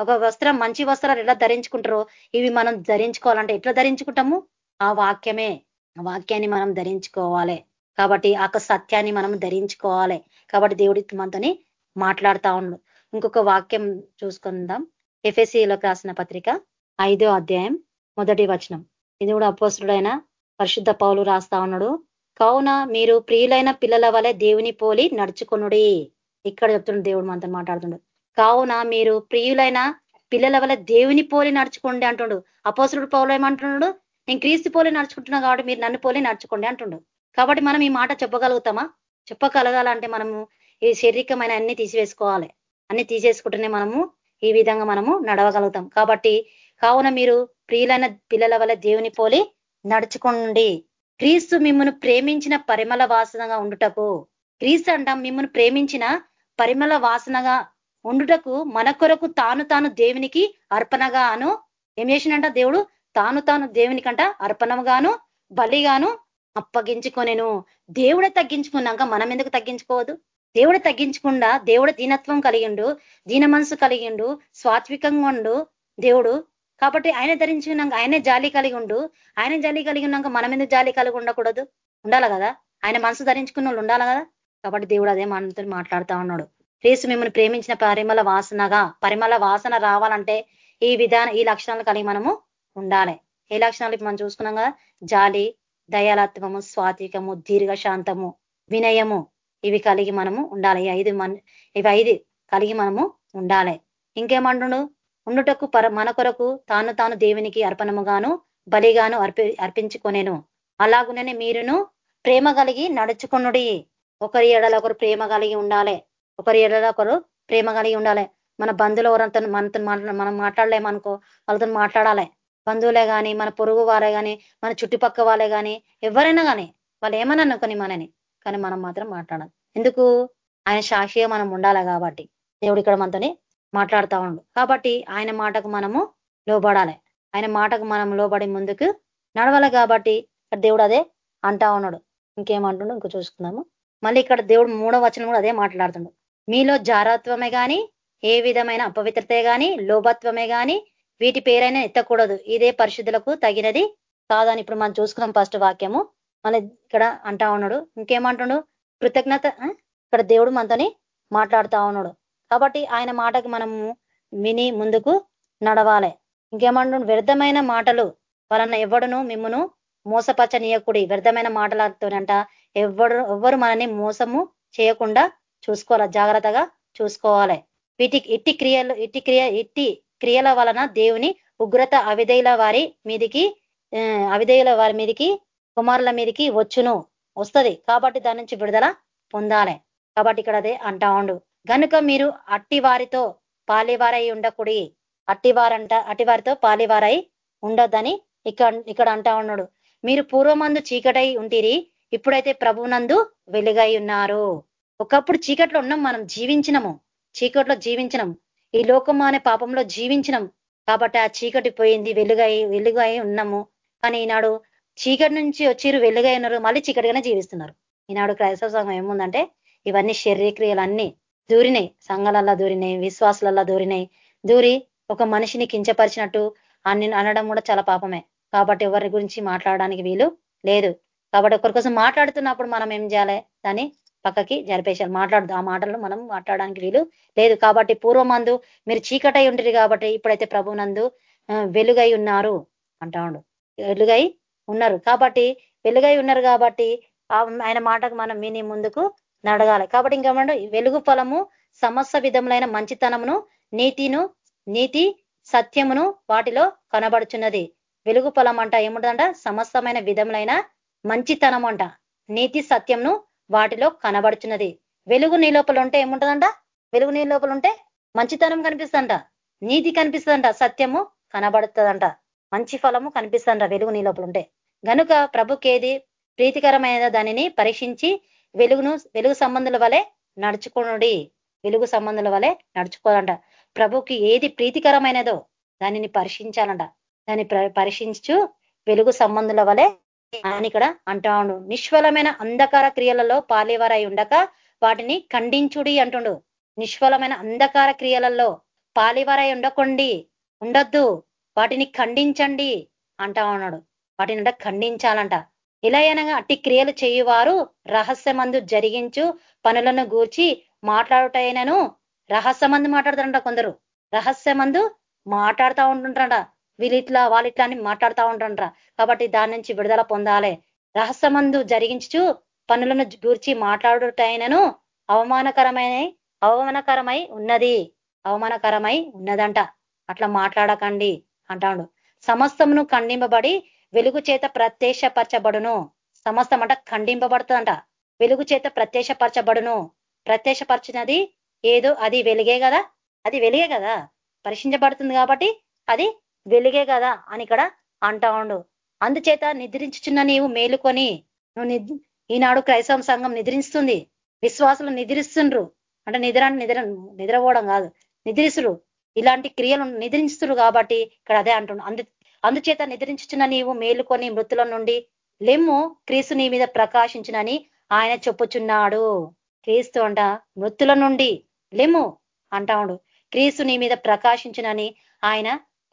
ఒక వస్త్రం మంచి వస్త్రాలు ఎలా ధరించుకుంటారో ఇవి మనం ధరించుకోవాలంటే ఎట్లా ధరించుకుంటాము? ఆ వాక్యమే. వాక్యాన్ని మనం ధరించుకోవాలి. కాబట్టి ఆ సత్యాన్ని మనం ధరించుకోవాలి. కాబట్టి దేవుడి మనతోని మాట్లాడుతా ఉండు. ఇంకొక వాక్యం చూసుకుందాం. ఎఫ్ఎస్సిలోకి రాసిన పత్రిక ఐదో అధ్యాయం మొదటి వచనం. ఇది కూడా అపోసుడైన పరిశుద్ధ పౌలు రాస్తా ఉన్నాడు. కావున మీరు ప్రియులైన పిల్లల వలె దేవుని పోలి నడుచుకునుడి. ఇక్కడ చెప్తున్నాడు దేవుడు మనతో మాట్లాడుతుండు. కావున మీరు ప్రియులైన పిల్లల వల్ల దేవుని పోలి నడుచుకోండి అంటుండు. అపోసుడు పౌలు ఏమంటున్నాడు? నేను క్రీస్తు పోలి నడుచుకుంటున్నా కాబట్టి మీరు నన్ను పోలి నడుచుకోండి అంటుండు. కాబట్టి మనం ఈ మాట చెప్పగలుగుతామా? చెప్పగలగాలంటే మనము ఈ శారీరకమైన అన్ని తీసివేసుకోవాలి. అన్ని తీసేసుకుంటేనే మనము ఈ విధంగా మనము నడవగలుగుతాం. కాబట్టి కావున మీరు ప్రియులైన పిల్లల వల్ల దేవుని పోలి నడుచుకోండి. క్రీస్తు మిమ్మల్ని ప్రేమించిన పరిమళ వాసనగా ఉండుటకు క్రీస్తు అంటాం మిమ్మల్ని ప్రేమించిన పరిమళ వాసనగా ఉండుటకు మన కొరకు తాను తాను దేవునికి అర్పణగాను ఏం చేసినంట దేవుడు? తాను తాను దేవునికంట అర్పణగాను బలిగాను అప్పగించుకొనేను. దేవుడే తగ్గించుకున్నాక మనం ఎందుకు తగ్గించుకోవద్దు? దేవుడు తగ్గించకుండా దేవుడు దీనత్వం కలిగిండు దీన మనసు కలిగిండు స్వాత్వికంగా ఉండు దేవుడు. కాబట్టి ఆయన ధరించుకున్నాక ఆయనే జాలి కలిగి ఉండు. ఆయన జాలి కలిగి ఉన్నాక మనం ఎందుకు జాలి కలిగి ఉండకూడదు? ఉండాలి కదా? ఆయన మనసు ధరించుకున్న వాళ్ళు ఉండాలి కదా? కాబట్టి దేవుడు అదే మనతో మాట్లాడుతా ఉన్నాడు. క్రీస్తు మిమ్మల్ని ప్రేమించిన పరిమళ వాసనగా పరిమళ వాసన రావాలంటే ఈ విధాన ఈ లక్షణాలు కలిగి మనము ఉండాలి. ఏ లక్షణాలు మనం చూసుకున్నాం కదా? జాలి దయాలత్వము స్వాతికము దీర్ఘశాంతము వినయము ఇవి కలిగి మనము ఉండాలి. ఈ ఐదు మన ఇవి ఐదు కలిగి మనము ఉండాలి. ఇంకేమంటుండు? ఉండుటకు పర మన కొరకు తాను తాను దేవునికి అర్పణముగాను బలిగాను అర్పి అర్పించుకొనేను. అలాగుననే మీరును ప్రేమ కలిగి నడుచుకునుడి. ఒకరి ఎడల ఒకరు ప్రేమ కలిగి ఉండాలి. ఒకరి ఎడల ఒకరు ప్రేమ కలిగి ఉండాలి. మన బంధువులు ఎవరంతా మనతో మనం మాట్లాడలేమనుకో వాళ్ళతో మాట్లాడాలి. బంధువులే కానీ మన పొరుగు వారే కానీ మన చుట్టుపక్క వాళ్ళే కానీ ఎవరైనా కానీ వాళ్ళు ఏమన్నా అనుకొని మనని కానీ మనం మాత్రం మాట్లాడాలి ఎందుకు? ఆయన సాక్షిగా మనం ఉండాలి కాబట్టి. దేవుడు ఇక్కడ మనతోని మాట్లాడుతూ ఉండు. కాబట్టి ఆయన మాటకు మనము లోబడాలి. ఆయన మాటకు మనం లోబడి ముందుకు నడవాలి కాబట్టి దేవుడు అదే అంటా ఉన్నాడు. ఇంకేమంటుండో? ఇంకో చూసుకుందాము. మళ్ళీ ఇక్కడ దేవుడు మూడో వచనం కూడా అదే మాట్లాడుతుండు. మీలో జారత్వమే కానీ ఏ విధమైన అపవిత్రతే కానీ లోభత్వమే కానీ వీటి పేరైనా ఎత్తకూడదు. ఇదే పరిశుద్ధులకు తగినది కాదని ఇప్పుడు మనం చూసుకున్నాం ఫస్ట్ వాక్యము. మళ్ళీ ఇక్కడ అంటా ఉన్నాడు. ఇంకేమంటుండు? కృతజ్ఞత ఇక్కడ దేవుడు మనతోని మాట్లాడుతా ఉన్నాడు. కాబట్టి ఆయన మాటకు మనము విని ముందుకు నడవాలి. ఇంకేమంటు వ్యర్థమైన మాటలు వలన ఎవడును మిమ్మును మోసపచ్చనీయకుడి వ్యర్థమైన మాటలతోనంట ఎవడు ఎవ్వరు మనని మోసము చేయకుండా చూసుకోవాలి జాగ్రత్తగా చూసుకోవాలి. వీటి ఇట్టి క్రియలు ఇట్టి క్రియ ఇట్టి క్రియల వలన దేవుని ఉగ్రత అవిధేయుల వారి మీదికి అవిధేయుల వారి మీదికి కుమారుల మీదికి వచ్చును వస్తుంది. కాబట్టి దాని నుంచి విడుదల పొందాలి. కాబట్టి ఇక్కడ అదే అంటా ఉండు. కనుక మీరు అట్టి వారితో పాలివారై ఉండకుడి. అట్టివారంట అట్టివారితో పాలివారై ఉండొద్దని ఇక్కడ ఇక్కడ అంటా ఉన్నాడు. మీరు పూర్వమందు చీకటై ఉంటిరి ఇప్పుడైతే ప్రభునందు వెలుగై ఉన్నారు. ఒకప్పుడు చీకట్లో ఉన్నాం మనం జీవించినము. చీకట్లో జీవించినం ఈ లోకం అనే పాపంలో జీవించినం కాబట్టి ఆ చీకటి పోయింది వెలుగై వెలుగై ఉన్నాము. కానీ ఈనాడు చీకటి నుంచి వచ్చిరు వెలుగై ఉన్నారు మళ్ళీ చీకటిగానే జీవిస్తున్నారు. ఈనాడు క్రైస్తవ సంఘం ఏముందంటే ఇవన్నీ శరీరక్రియలన్నీ దూరినాయి సంఘాలల్లా దూరినాయి విశ్వాసులల్లా దూరినాయి దూరి ఒక మనిషిని కించపరిచినట్టు అన్ని అనడం కూడా చాలా పాపమే. కాబట్టి ఎవరి గురించి మాట్లాడడానికి వీలు లేదు. కాబట్టి ఒకరి కోసం మాట్లాడుతున్నప్పుడు మనం ఏం చేయాలి? దాన్ని పక్కకి జరిపేశారు మాట్లాడదు. ఆ మాటలు మనం మాట్లాడడానికి వీలు లేదు. కాబట్టి పూర్వమందు మీరు చీకటై ఉంటుంది కాబట్టి ఇప్పుడైతే ప్రభునందు వెలుగై ఉన్నారు అంటాడు. వెలుగై ఉన్నారు. కాబట్టి వెలుగై ఉన్నారు కాబట్టి ఆయన మాటకు మనం విని ముందుకు నడగాలి. కాబట్టి ఇంకేమంటే వెలుగు ఫలము సమస్త విధములైన మంచితనమును నీతిను నీతి సత్యమును వాటిలో కనబడుచున్నది. వెలుగు ఫలం అంట ఏముంటుందంట? సమస్తమైన విధములైన మంచితనం అంట నీతి సత్యంను వాటిలో కనబడుచున్నది. వెలుగు నీ లోపల ఉంటే ఏముంటుందంట? వెలుగు నీ లోపల ఉంటే మంచితనం కనిపిస్తుందంట. నీతి కనిపిస్తుందంట. సత్యము కనబడుతుందంట. మంచి ఫలము కనిపిస్తుందంట వెలుగు నీ లోపల ఉంటే. గనుక ప్రభుకేది ప్రీతికరమైన దానిని పరీక్షించి వెలుగును వెలుగు సంబంధుల వలె నడుచుకోనుడి. వెలుగు సంబంధుల వలె నడుచుకోవాలంట. ప్రభుకి ఏది ప్రీతికరమైనదో దానిని పరీక్షించాలంట దాన్ని పరీక్షించు వెలుగు సంబంధుల వలె ఆయన ఇక్కడ అంటాడు నిష్ఫలమైన అంధకార క్రియలలో పాలేవారై ఉండక వాటిని ఖండించుడి అంటుండు. నిష్ఫలమైన అంధకార క్రియలలో పాలేవారై ఉండకండి ఉండొద్దు. వాటిని ఖండించండి అంటా ఉన్నాడు. వాటిని ఖండించాలంట. ఇలా అనగా అట్టి క్రియలు చేయువారు రహస్యమందు జరిగించు పనులను గూర్చి మాట్లాడుటైనను రహస్యమందు మాట్లాడుతారంట కొందరు. రహస్యమందు మాట్లాడుతూ ఉంటుంటారంట. వీళ్ళిట్లా వాళ్ళిట్లా అని మాట్లాడుతూ ఉంటుంటార కాబట్టి దాని నుంచి విడుదల పొందాలి. రహస్యమందు జరిగించు పనులను గూర్చి మాట్లాడుటైనను అవమానకరమైన అవమానకరమై ఉన్నది. అవమానకరమై ఉన్నదంట. అట్లా మాట్లాడకండి అంటాడు. సమస్తమును ఖండింపబడి వెలుగు చేత ప్రత్యక్షపరచబడును సమస్తం అంట ఖండింపబడుతుందంట. వెలుగు చేత ప్రత్యక్షపరచబడును ప్రత్యక్షపరచినది ఏదో అది వెలిగే కదా? అది వెలిగే కదా? పరీక్షించబడుతుంది కాబట్టి అది వెలిగే కదా అని ఇక్కడ అంటా ఉండు. అందుచేత నిద్రించుచున్న నీవు మేలుకొని నువ్వు ఈనాడు క్రైస్తవ సంఘం నిద్రిస్తుంది. విశ్వాసులు నిద్రిస్తుండ్రు. అంటే నిద్ర నిద్ర నిద్రపోవడం కాదు. నిద్రిస్తుడు ఇలాంటి క్రియలు నిద్రించుతురు కాబట్టి ఇక్కడ అదే అంటుండు. అందు అందుచేత నిద్రించుచున్న నీవు మేలుకొని మృతుల నుండి లెమ్ము క్రీస్తు నీ మీద ప్రకాశించునని ఆయన చెప్పుచున్నాడు. క్రీస్తు అంట మృతుల నుండి లెమ్ము అంటాడు. క్రీస్తు నీ మీద ప్రకాశించునని ఆయన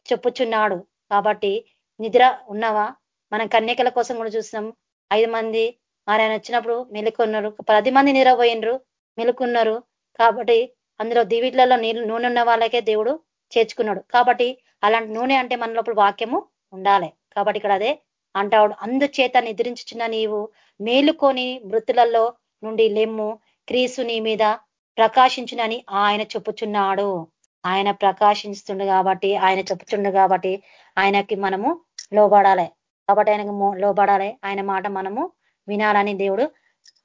చెప్పుచున్నాడు. కాబట్టి నిద్ర ఉన్నావా? మనం కన్యకల కోసం కూడా చూసినాం ఐదు మంది ఆయన వచ్చినప్పుడు మెలుకున్నారు. పది మంది నిద్రపోయినరు మెలుకున్నారు. కాబట్టి అందులో దివిట్లలో నీళ్ళు నూనె ఉన్న వాళ్ళకే దేవుడు చేర్చుకున్నాడు. కాబట్టి అలాంటి నూనె అంటే మన లోపల వాక్యము ఉండాలి. కాబట్టి ఇక్కడ అదే అంటాడు. అందుచేత నిద్రించుచున్న నీవు మేలుకొని మృతులలో నుండి లెమ్ము క్రీసు నీ మీద ప్రకాశించునని ఆయన చెప్పుచున్నాడు. ఆయన ప్రకాశిస్తుండు కాబట్టి ఆయన చెప్పుచుండు కాబట్టి ఆయనకి మనము లోబడాలి. కాబట్టి ఆయనకు లోబడాలి. ఆయన మాట మనము వినాలని దేవుడు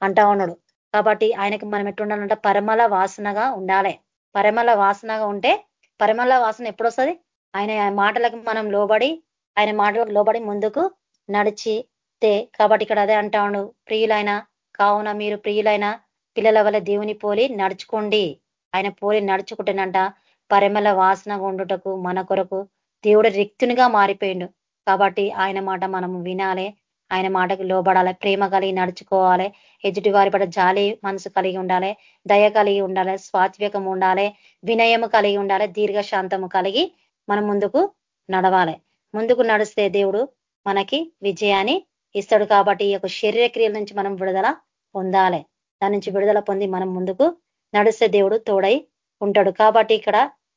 అంటా ఉన్నాడు. కాబట్టి ఆయనకి మనం ఎట్టుండాలంటే పరిమళ వాసనగా ఉండాలి. పరిమళ వాసనగా ఉంటే పరిమళ వాసన ఎప్పుడు వస్తుంది ఆయన మాటలకు మనం లోబడి ఆయన మాటలకు లోబడి ముందుకు నడిచితే కాబట్టి ఇక్కడ అదే అంటాను ప్రియులైన కావున మీరు ప్రియులైన పిల్లల వల్ల దేవుని పోలి నడుచుకోండి. ఆయన పోలి నడుచుకుంటేనంట పరిమళ వాసన ఉండుటకు మన కొరకు దేవుడు రిక్తునిగా మారిపోయిండు. కాబట్టి ఆయన మాట మనం వినాలి ఆయన మాటకు లోబడాలి ప్రేమ కలిగి నడుచుకోవాలి ఎదుటి వారి పట్ల జాలి మనసు కలిగి ఉండాలి దయ కలిగి ఉండాలి స్వాత్వికం ఉండాలి వినయము కలిగి ఉండాలి దీర్ఘశాంతము కలిగి మనం ముందుకు నడవాలి. ముందుకు నడిస్తే దేవుడు మనకి విజయాన్ని ఇస్తాడు కాబట్టి ఈ యొక్క శరీర క్రియల నుంచి మనం విడుదల పొందాలి. దాని నుంచి విడుదల పొంది మనం ముందుకు నడిస్తే దేవుడు తోడై ఉంటాడు. కాబట్టి ఇక్కడ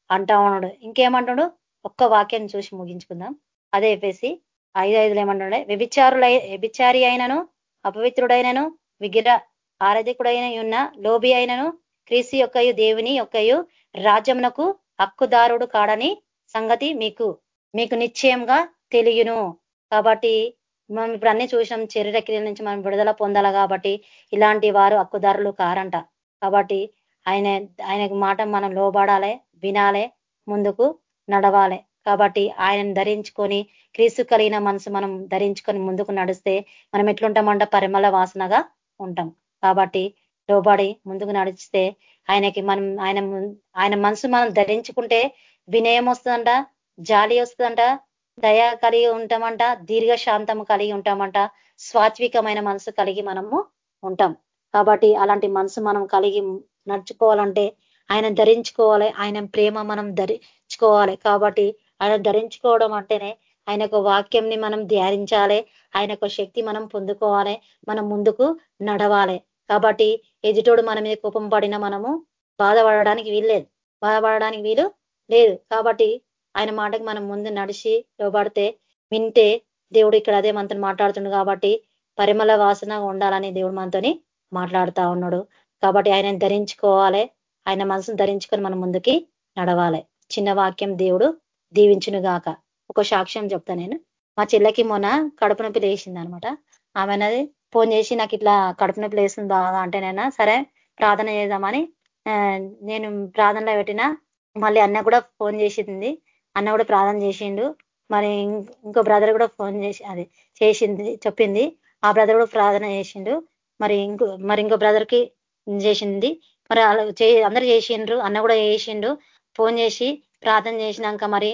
అంటా ఉన్నాడు. ఇంకేమంటాడు? ఒక్క వాక్యం చూసి ముగించుకుందాం. అదే చెప్పేసి ఐదు ఐదులు ఏమంటుండే వ్యభిచారులై వ్యభిచారి అయినను అపవిత్రుడైనను విగ్ర ఆరాధికుడైన ఉన్న లోబి అయినను క్రీస్తు యొక్కయు దేవుని యొక్కయు రాజ్యమునకు హక్కుదారుడు కాడని సంగతి మీకు మీకు నిశ్చయంగా తెలియను. కాబట్టి మనం ఇప్పుడు అన్ని చూసినాం శరీర క్రియల నుంచి మనం విడుదల పొందాల కాబట్టి ఇలాంటి వారు హక్కుదారులు కారంట. కాబట్టి ఆయన ఆయన మాట మనం లోబడాలి వినాలే ముందుకు నడవాలి. కాబట్టి ఆయనను ధరించుకొని క్రీస్తు కలిగిన మనసు మనం ధరించుకొని ముందుకు నడిస్తే మనం ఎట్లుంటామంట? పరిమళ వాసనగా ఉంటాం. కాబట్టి లోబడి ముందుకు నడిస్తే ఆయనకి మనం ఆయన ఆయన మనసు మనం ధరించుకుంటే వినయం వస్తుందంట జాలి వస్తుందంట దయ కలిగి ఉంటామంట దీర్ఘశాంతం కలిగి ఉంటామంట స్వాత్వికమైన మనసు కలిగి మనము ఉంటాం. కాబట్టి అలాంటి మనసు మనం కలిగి నడుచుకోవాలంటే ఆయన ధరించుకోవాలి ఆయన ప్రేమ మనం ధరించుకోవాలి. కాబట్టి ఆయన ధరించుకోవడం అంటేనే ఆయన వాక్యంని మనం ధ్యానించాలి ఆయన శక్తి మనం పొందుకోవాలి మనం ముందుకు నడవాలి. కాబట్టి ఎదుటోడు మన మీద కోపం పడిన మనము బాధపడడానికి వీల్లేదు. బాధపడడానికి వీలు లేదు. కాబట్టి ఆయన మాటకి మనం ముందు నడిచి లోబడితే వింటే దేవుడు ఇక్కడ అదే మనతో మాట్లాడుతుండు కాబట్టి పరిమళ వాసన ఉండాలని దేవుడు మనతోని మాట్లాడుతా ఉన్నాడు. కాబట్టి ఆయన ధరించుకోవాలి. ఆయన మనసును ధరించుకొని మనం ముందుకి నడవాలి. చిన్న వాక్యం దేవుడు దీవించును గాక. ఒక సాక్ష్యం చెప్తా నేను. మా చెల్లెకి మొన్న కడుపు నొప్పి లేచింది అనమాట ఆమె ఫోన్ చేసి నాకు ఇట్లా కడుపు నొప్పి లేస్తుంది బాగా అంటేనైనా సరే ప్రార్థన చేద్దామని నేను ప్రార్థనలో పెట్టిన మళ్ళీ అన్న కూడా ఫోన్ చేసింది. అన్న కూడా ప్రార్థన చేసిండు. మరి ఇంకో బ్రదర్ కూడా ఫోన్ చేసి అది చేసింది చెప్పింది. ఆ బ్రదర్ కూడా ప్రార్థన చేసిండు. మరి ఇంకో మరి ఇంకో బ్రదర్కి చేసింది. మరి అందరు చేసిండ్రు. అన్న కూడా చేసిండు. ఫోన్ చేసి ప్రార్థన చేసినాక మరి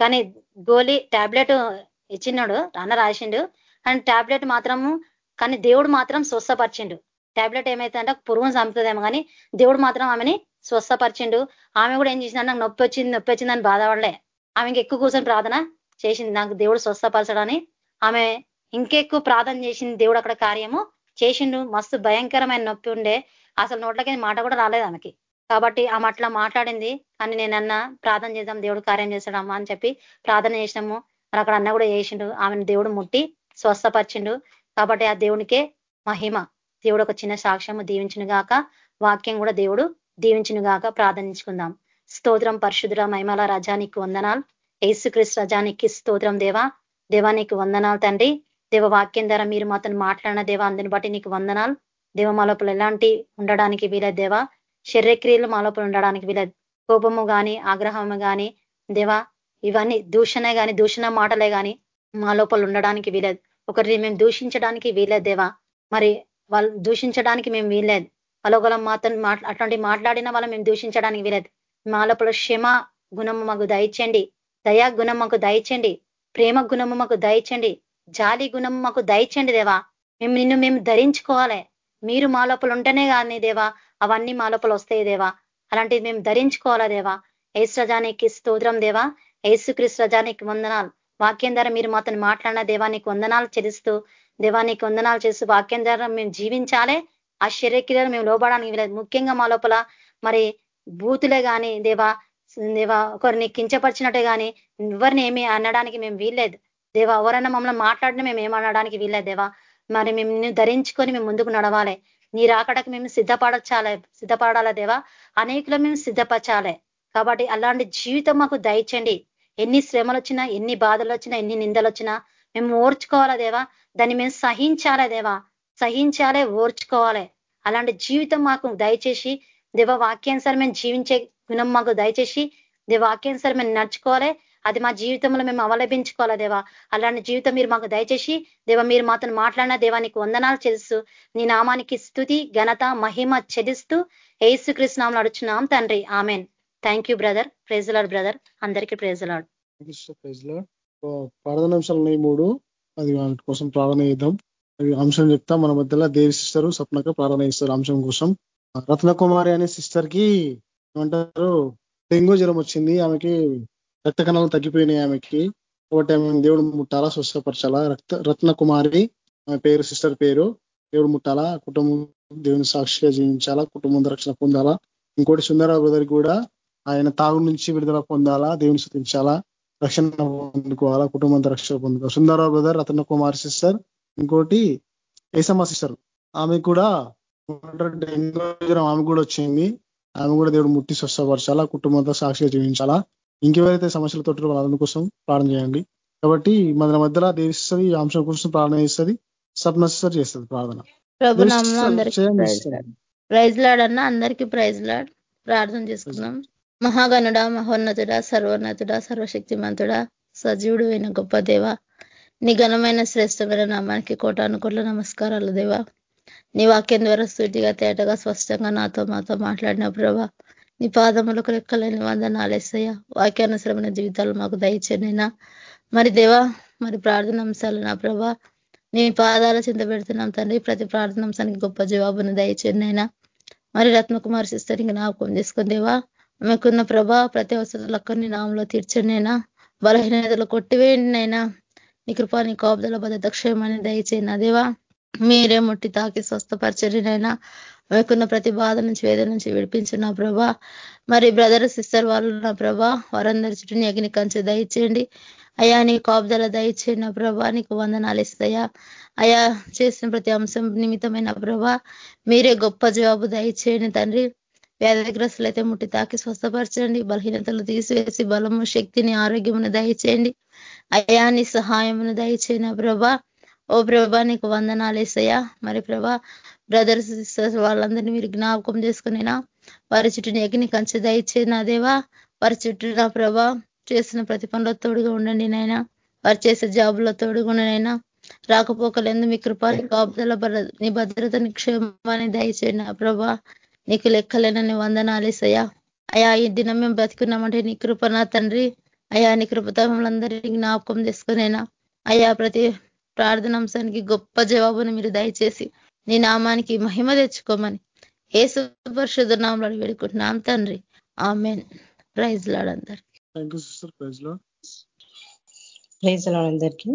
కానీ గోలీ టాబ్లెట్ ఇచ్చినాడు అన్న రాసిండు. కానీ టాబ్లెట్ మాత్రము కానీ దేవుడు మాత్రం స్వస్థపరిచిండు. టాబ్లెట్ ఏమైతుందంటే పురుగును చంపుతుందేమో కానీ దేవుడు మాత్రం ఆమెని స్వస్థపరిచిండు. ఆమె కూడా ఏం చేసిందంటే నాకు నొప్పి వచ్చింది నొప్పి వచ్చిందని బాధపడలే. ఆమెకి ఎక్కువ కూర్చొని ప్రార్థన చేసింది. నాకు దేవుడు స్వస్థపరచడని. ఆమె ఇంకెక్కువ ప్రార్థన చేసింది దేవుడు అక్కడ కార్యము. చేసిండు. మస్తు భయంకరమైన నొప్పి ఉండే. అసలు నోట్లకి మాట కూడా రాలేదు ఆమెకి. కాబట్టి ఆమె అట్లా మాట్లాడింది. కానీ నేను అన్న ప్రార్థన చేద్దాం దేవుడు కార్యం చేస్తాడమ్మా అని చెప్పి ప్రార్థన చేసినాము. మరి అక్కడ అన్న కూడా చేసిండు. ఆమెను దేవుడు ముట్టి స్వస్థపరిచిండు. కాబట్టి ఆ దేవునికే మహిమ. దేవుడు ఒక చిన్న సాక్ష్యము దీవించిన గాక వాక్యం కూడా దేవుడు దీవించిన గాక ప్రార్థించుకుందాం స్తోత్రం పరిశుద్ర మహిమల రజానికి వందనాలు. ఏసుక్రీస్తు రజానికి స్తోత్రం దేవా. దేవానికి వందనాలు తండ్రి. దేవ వాక్యం ద్వారా మీరు మాతను మాట్లాడిన దేవా అందుని బట్టి నీకు వందనాలు. దేవ మా ఎలాంటి ఉండడానికి వీలేదు దేవా. శరీరక్రియలు మాలోపల ఉండడానికి వీలేదు. కోపము కానీ ఆగ్రహము కానీ దేవా ఇవన్నీ దూషణే కానీ దూషణ మాటలే కానీ మా లోపల ఉండడానికి వీలేదు. ఒకరిని మేము దూషించడానికి వీలేదు దేవా. మరి వాళ్ళు దూషించడానికి మేము వీలేదు. వాళ్ళొకళ్ళ మాతను అట్లాంటి మాట్లాడిన వాళ్ళం మేము దూషించడానికి వీలేదు. మా లోపల క్షమ గుణము మాకు దయచండి దయా గుణం మాకు దయచండి ప్రేమ గుణము మాకు దయచండి జాలి గుణము మాకు దయచండి దేవా. మేము నిన్ను మేము ధరించుకోవాలి. మీరు మా లోపల ఉంటేనే కానీ దేవా అవన్నీ మా లోపల వస్తాయి దేవా. అలాంటిది మేము ధరించుకోవాలా దేవా? ఏసు రజానికి స్తోత్రం దేవా. ఏసుక్రీస్తు రజానికి వందనాలు. వాక్యం ద్వారా మీరు మాతను మాట్లాడిన దేవానికి వందనాలు చెల్లిస్తూ దేవానికి వందనాలు చేస్తూ వాక్యం ద్వారా మేము జీవించాలే. ఆ శరీరక్రియలు మేము లోపడానికి వీలేదు ముఖ్యంగా మా లోపల మరి బూతులే కానీ దేవా దేవా ఒకరిని కించపరిచినట్టే కానీ ఎవరిని ఏమి అనడానికి మేము వీల్లేదు. దేవా ఎవరైనా మమ్మల్ని మాట్లాడినా మేము ఏమనడానికి వీల్లేదు దేవా. మరి మేము ధరించుకొని మేము ముందుకు నడవాలి. నీ రాకడకు మేము సిద్ధపడచాలి సిద్ధపడాలా దేవా? అనేకులు మేము సిద్ధపరచాలి. కాబట్టి అలాంటి జీవితం మాకు దయచండి ఎన్ని శ్రమలు వచ్చినా ఎన్ని బాధలు వచ్చినా ఎన్ని నిందలు వచ్చినా మేము ఓర్చుకోవాలా దేవా? దాన్ని మేము సహించాలా దేవా? సహించాలే ఓర్చుకోవాలి. అలాంటి జీవితం మాకు దయచేసి దేవ వాక్యానుసారం మేము జీవించే గుణం మాకు దయచేసి దేవ వాక్యానుసారం మేము నడుచుకోవాలి. అది మా జీవితంలో మేము అవలంబించుకోవాలా దేవా? అలాంటి జీవితం మీరు మాకు దయచేసి దేవ మీరు మాతను మాట్లాడిన దేవానికి వందనాలు చేస్తూ నీ నామానికి స్థుతి ఘనత మహిమ చెదిస్తూ ఏసు కృష్ణాములు అడుచున్నాం తండ్రి. Amen. Thank you brother praise the lord brother అందరికీ ప్రేజలాడ్ ప్రార్థన అంశాలు మూడు. అది వాటి కోసం ప్రార్థన చేద్దాం. అంశం చెప్తా. మన మధ్యలో దేవి సిస్టర్ స్వప్నక ప్రార్థన ఇస్తారు అంశం కోసం. రత్న కుమారి అనే సిస్టర్కి ఏమంటారు? డెంగ్యూ జ్వరం వచ్చింది. ఆమెకి రక్త కణాలు తగ్గిపోయినాయి ఆమెకి. కాబట్టి ఆమె దేవుడు ముట్టాలా స్వస్థపరచాలా? రక్త రత్న కుమారి ఆమె పేరు సిస్టర్ పేరు దేవుడు ముట్టాలా? కుటుంబం దేవుని సాక్షిగా జీవించాలా? కుటుంబం రక్షణ పొందాలా? ఇంకోటి సుందరరావు బ్రదర్ కూడా ఆయన తాగు నుంచి విడుదల పొందాలా? దేవుని శృతించాలా రక్షణ పొందుకోవాలా? కుటుంబంతో రక్షణ పొందుకోవాలి? సుందరరావు బ్రదర్ రత్న కుమార్ సిస్టర్ ఇంకోటి ఏసమ్మ సిస్టర్. ఆమె కూడా ఆమె కూడా వచ్చింది. ఆమె కూడా దేవుడు ముట్టి స్వస్థపరచాలా కుటుంబంతో సాక్షిగా జీవించాలా. ఇంకెవరైతే సమస్యలతో వాళ్ళ కోసం ప్రార్థన చేయండి. కాబట్టి మన మధ్యలో దేవిస్తుంది ఈ అంశం కోసం ప్రార్థన చేస్తుంది సప్న సిస్టర్ చేస్తుంది ప్రార్థన. ప్రైజ్ లాడ్ అన్న అందరికీ ప్రైజ్ లాడ్. ప్రార్థన చేసుకుందాం. మహాగణుడ మహోన్నతుడ సర్వోన్నతుడ సర్వశక్తిమంతుడ సజీవుడు అయిన గొప్ప దేవ నీ ఘనమైన శ్రేష్టమైన నామానికి కోటానుకోట్ల నమస్కారాలు దేవా. నీ వాక్యం ద్వారా సూటిగా తేటగా స్పష్టంగా నాతో మాతో మాట్లాడిన ప్రభా. నీ పాదములకు లెక్కలేని వందనాలేసయ్య వాక్యానుసరమైన జీవితాలు మాకు దయచేనైనా మరి దేవా మరి ప్రార్థన అంశాలు నా ప్రభా నీ పాదాల చింత పెడుతున్నాం తండ్రి. ప్రతి ప్రార్థన అంశానికి గొప్ప జవాబును దయచేనైనా మరి రత్నకుమార్ సిస్టర్ ఇంకా జ్ఞాపకం చేసుకుని దేవా ఆమెకున్న ప్రభా ప్రతి అవసరాలక్కడిని నామంలో తీర్చండినైనా బలహీనతలు కొట్టివేయండినైనా నీ కృపా నీ కాపుదల భద్రత క్షేమాన్ని దయచేయన దేవా. మీరే ముట్టి తాకి స్వస్థపరచరినైనా ఆమెకున్న ప్రతి బాధ నుంచి వేద నుంచి విడిపించిన ప్రభా. మరి బ్రదర్ సిస్టర్ వాళ్ళు నా ప్రభా వారందరి చుట్టూ అగ్ని కంచె దయచేయండి. అయా నీ కాపుదల దయచేయండి ప్రభా నీకు వందనాలు ఇస్తాయా. అయా చేసిన ప్రతి అంశం నిమిత్తమైన ప్రభా. మీరే గొప్ప జవాబు దయచేయండి తండ్రి. వ్యాధిగ్రస్తులైతే ముట్టి తాకి స్వస్థపరచండి. బలహీనతలు తీసివేసి బలము శక్తిని ఆరోగ్యమును దయచేయండి. అయా నీ సహాయమును దయచేయన ప్రభా. ఓ ప్రభా నీకు వందనాలేసయ్యా మరి ప్రభా బ్రదర్స్ సిస్టర్స్ వాళ్ళందరినీ మీరు జ్ఞాపకం చేసుకునేనా వారి చుట్టూ ఎగిని కంచె దయచేనా దేవా. వారి చుట్టూ నా ప్రభా చేసిన ప్రతి పనుల తోడుగా ఉండండి నైనా వారు చేసే జాబులో నైనా రాకపోకలేందు మీ కృప కాపుదల నీ భద్రతని క్షేమాన్ని దయచేయండి ప్రభా. నీకు లెక్కలేనని వందనాలేసయ్యా అయా ఈ దినం మేము బ్రతికున్నామంటే నీ కృప నా తండ్రి. అయా నీ కృపతో మమ్మల్ని జ్ఞాపకం చేసుకునేనా అయా ప్రతి ప్రార్థనాంశానికి గొప్ప జవాబును మీరు దయచేసి నీ నామానికి మహిమ తెచ్చుకోమని ఏ పరిశుద్ధ నామంలో వేడుకుంటున్నాం తండ్రి. Amen. Praise లాడందరు thank you sister praise lord praise అందరికి.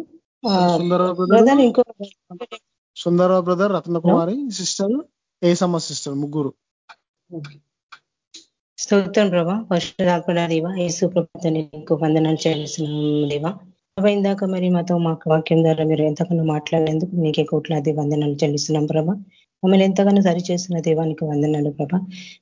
సుందరరావు బ్రదర్. బ్రదర్ ఇంకో Sundara Rao brother Ratnakumari sister Yesamma sister ముగ్గురు. స్తోత్రం ప్రభా. పశురాత్మడ దేవ యేసు ప్రభుత్వాన్ని నీకు వందనాలు చేస్తున్నాము దేవా. ప్రభా ఇందాక మరి మాతో మా వాక్యం ద్వారా మీరు ఎంతగానో మాట్లాడేందుకు నీకే కోట్లాది వందనాలు చెల్లిస్తున్నాం ప్రభా. మమ్మల్ని ఎంతగానో సరి చేస్తున్న దేవానికి వందనాలు ప్రభా.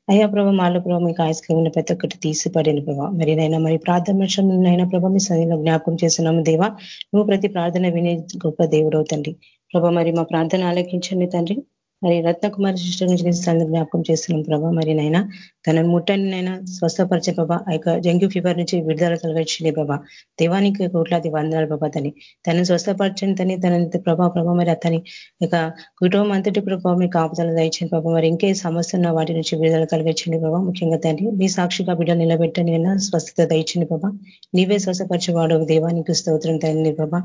అయ్యా ప్రభా మాలో ప్రభా మీకు ఆయుస్కి ఉన్న ప్రతి ఒక్కటి తీసిపడిన ప్రభా. మరి నైనా మరి ప్రార్థన నైనా ప్రభా మీ సరిలో జ్ఞాపకం చేస్తున్నాము దేవా. నువ్వు ప్రతి ప్రార్థన వినే గొప్ప దేవుడవు తండ్రి. ప్రభా మరి మా ప్రార్థన ఆలకించండి తండ్రి. మరి రత్నకుమారి సిస్టర్ నుంచి నేను జ్ఞాపకం చేస్తున్నాం ప్రభా. మరి నైనా తనను ముట్టని నైనా స్వస్థపరిచే ప్రభా ఆ యొక్క డెంగ్యూ ఫీవర్ నుంచి విడుదల కలిగించండి ప్రభా. దేవానికి కోట్లాది వందనాలు ప్రభా తని తనను స్వస్థపరచని తని తన ప్రభా ప్రభా మరి అతని యొక్క కుటుంబం అంతటి ప్రభావ మీ కాపుదల దయచండి ప్రభా. మరి ఇంకే సమస్య ఉన్న వాటి నుంచి విడుదల కలిగించండి ప్రభా. ముఖ్యంగా తండ్రి మీ సాక్షిగా బిడ్డ నిలబెట్టని అయినా స్వస్థత దయచండి ప్రభా. నీవే స్వస్థపరిచేవాడు దేవానికి స్తోత్రం తండ్రి ప్రభా.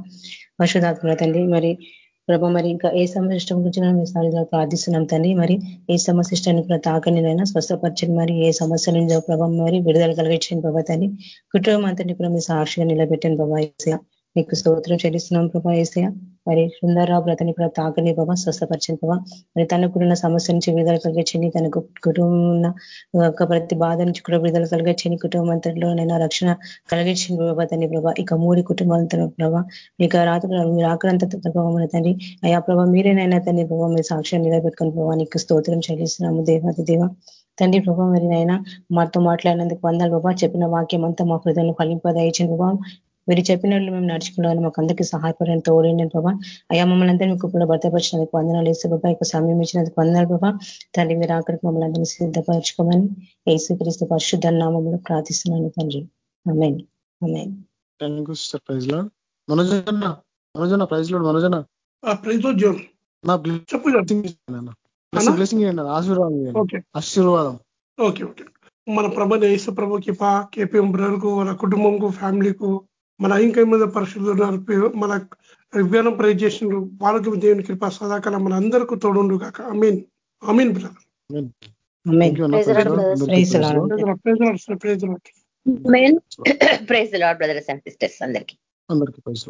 వర్షదాత్మ తండ్రి మరి ప్రభ మరి ఇంకా ఏ సమశిష్టం గురించి మేము సారిగా ప్రార్థిస్తున్నాం తండ్రి మరి ఏ సమశిష్టాన్ని కూడా తాకనినైనా స్వస్థపరచండి. మరి ఏ సమస్య నుంచి ప్రభావం మరి విడుదల కలిగించండి ప్రభా తండ్రి కుటుంబం అంతటి కూడా మీ సాక్షిగా నిలబెట్టండి ప్రభా మీకు స్తోత్రం చెల్లిస్తున్నాం ప్రభా ఏసయ మరి సుందరరావు బ్రతని కూడా తాకని ప్రభా స్వస్థపరచని ప్రభా. మరి తనకున్న సమస్య నుంచి విడుదల కలిగించండి. తన కుటుంబం ఒక ప్రతి బాధ నుంచి కూడా విడుదల కలిగించండి. కుటుంబం నైనా రక్షణ కలిగించింది ప్రభా తండ్రి ప్రభా. ఇక మూడు కుటుంబాలతో ప్రభా మీకు రాత్రి మీరు ఆకరంత ప్రభావం తండ్రి. అయా ప్రభా మీరేనైనా తండ్రి ప్రభావ మీ సాక్ష్యం నిలబెట్టుకుని ప్రభావ నీకు స్తోత్రం చెల్లిస్తున్నాము దేవాది దేవ. తండ్రి ప్రభా మరి నైనా మాతో మాట్లాడినందుకు వందలు బాబా చెప్పిన వాక్యం అంతా మా హృదయంలో ఫలింపదయించిన ప్రభావం మీరు చెప్పినట్లు మేము నడుచుకున్నాను మాకు అందరికీ సహాయపడిన తోడండి బాబా అయా మమ్మల్ని అందరినీ మీకు కూడా భద్రపరిచినందుకు వందనాలు. వేస్తే బాబా ఇక సమయం ఇచ్చినందుకు వందనాలు బాబా తండ్రి మీరు అక్కడికి మమ్మల్ని అందరినీ సిద్ధపరచుకోమని ఏసుక్రీస్తు పరిశుద్ధ నామంలో ప్రార్థిస్తున్నాను తండ్రి. Amen amen thank you sister praise lord మనోజన మనోజన ప్రైజ్లో మనోజన ప్రైజ్ జోన్ నా చెప్పు బ్లెస్సింగ్ బ్లెస్సింగ్ చేయండి ఆశీర్వాదం చేయండి. ఓకే. ఆశీర్వాదం. Okay okay. మన ప్రభ యేసు ప్రభు కిప కేపీఎం బ్రదర్కు వాళ్ళ కుటుంబంకు ఫ్యామిలీకు మన ఇంకా మీద పరిశుద్ధులు మన విజ్ఞానం ప్రైజ్ చేసిండ్రు వాళ్ళకి దేవుని కృప సదాకాలం మన అందరికీ తోడుండు కాక amen amen brother. Praise lord brothers and sisters అందరికీ. అందరికీ ప్రైజ్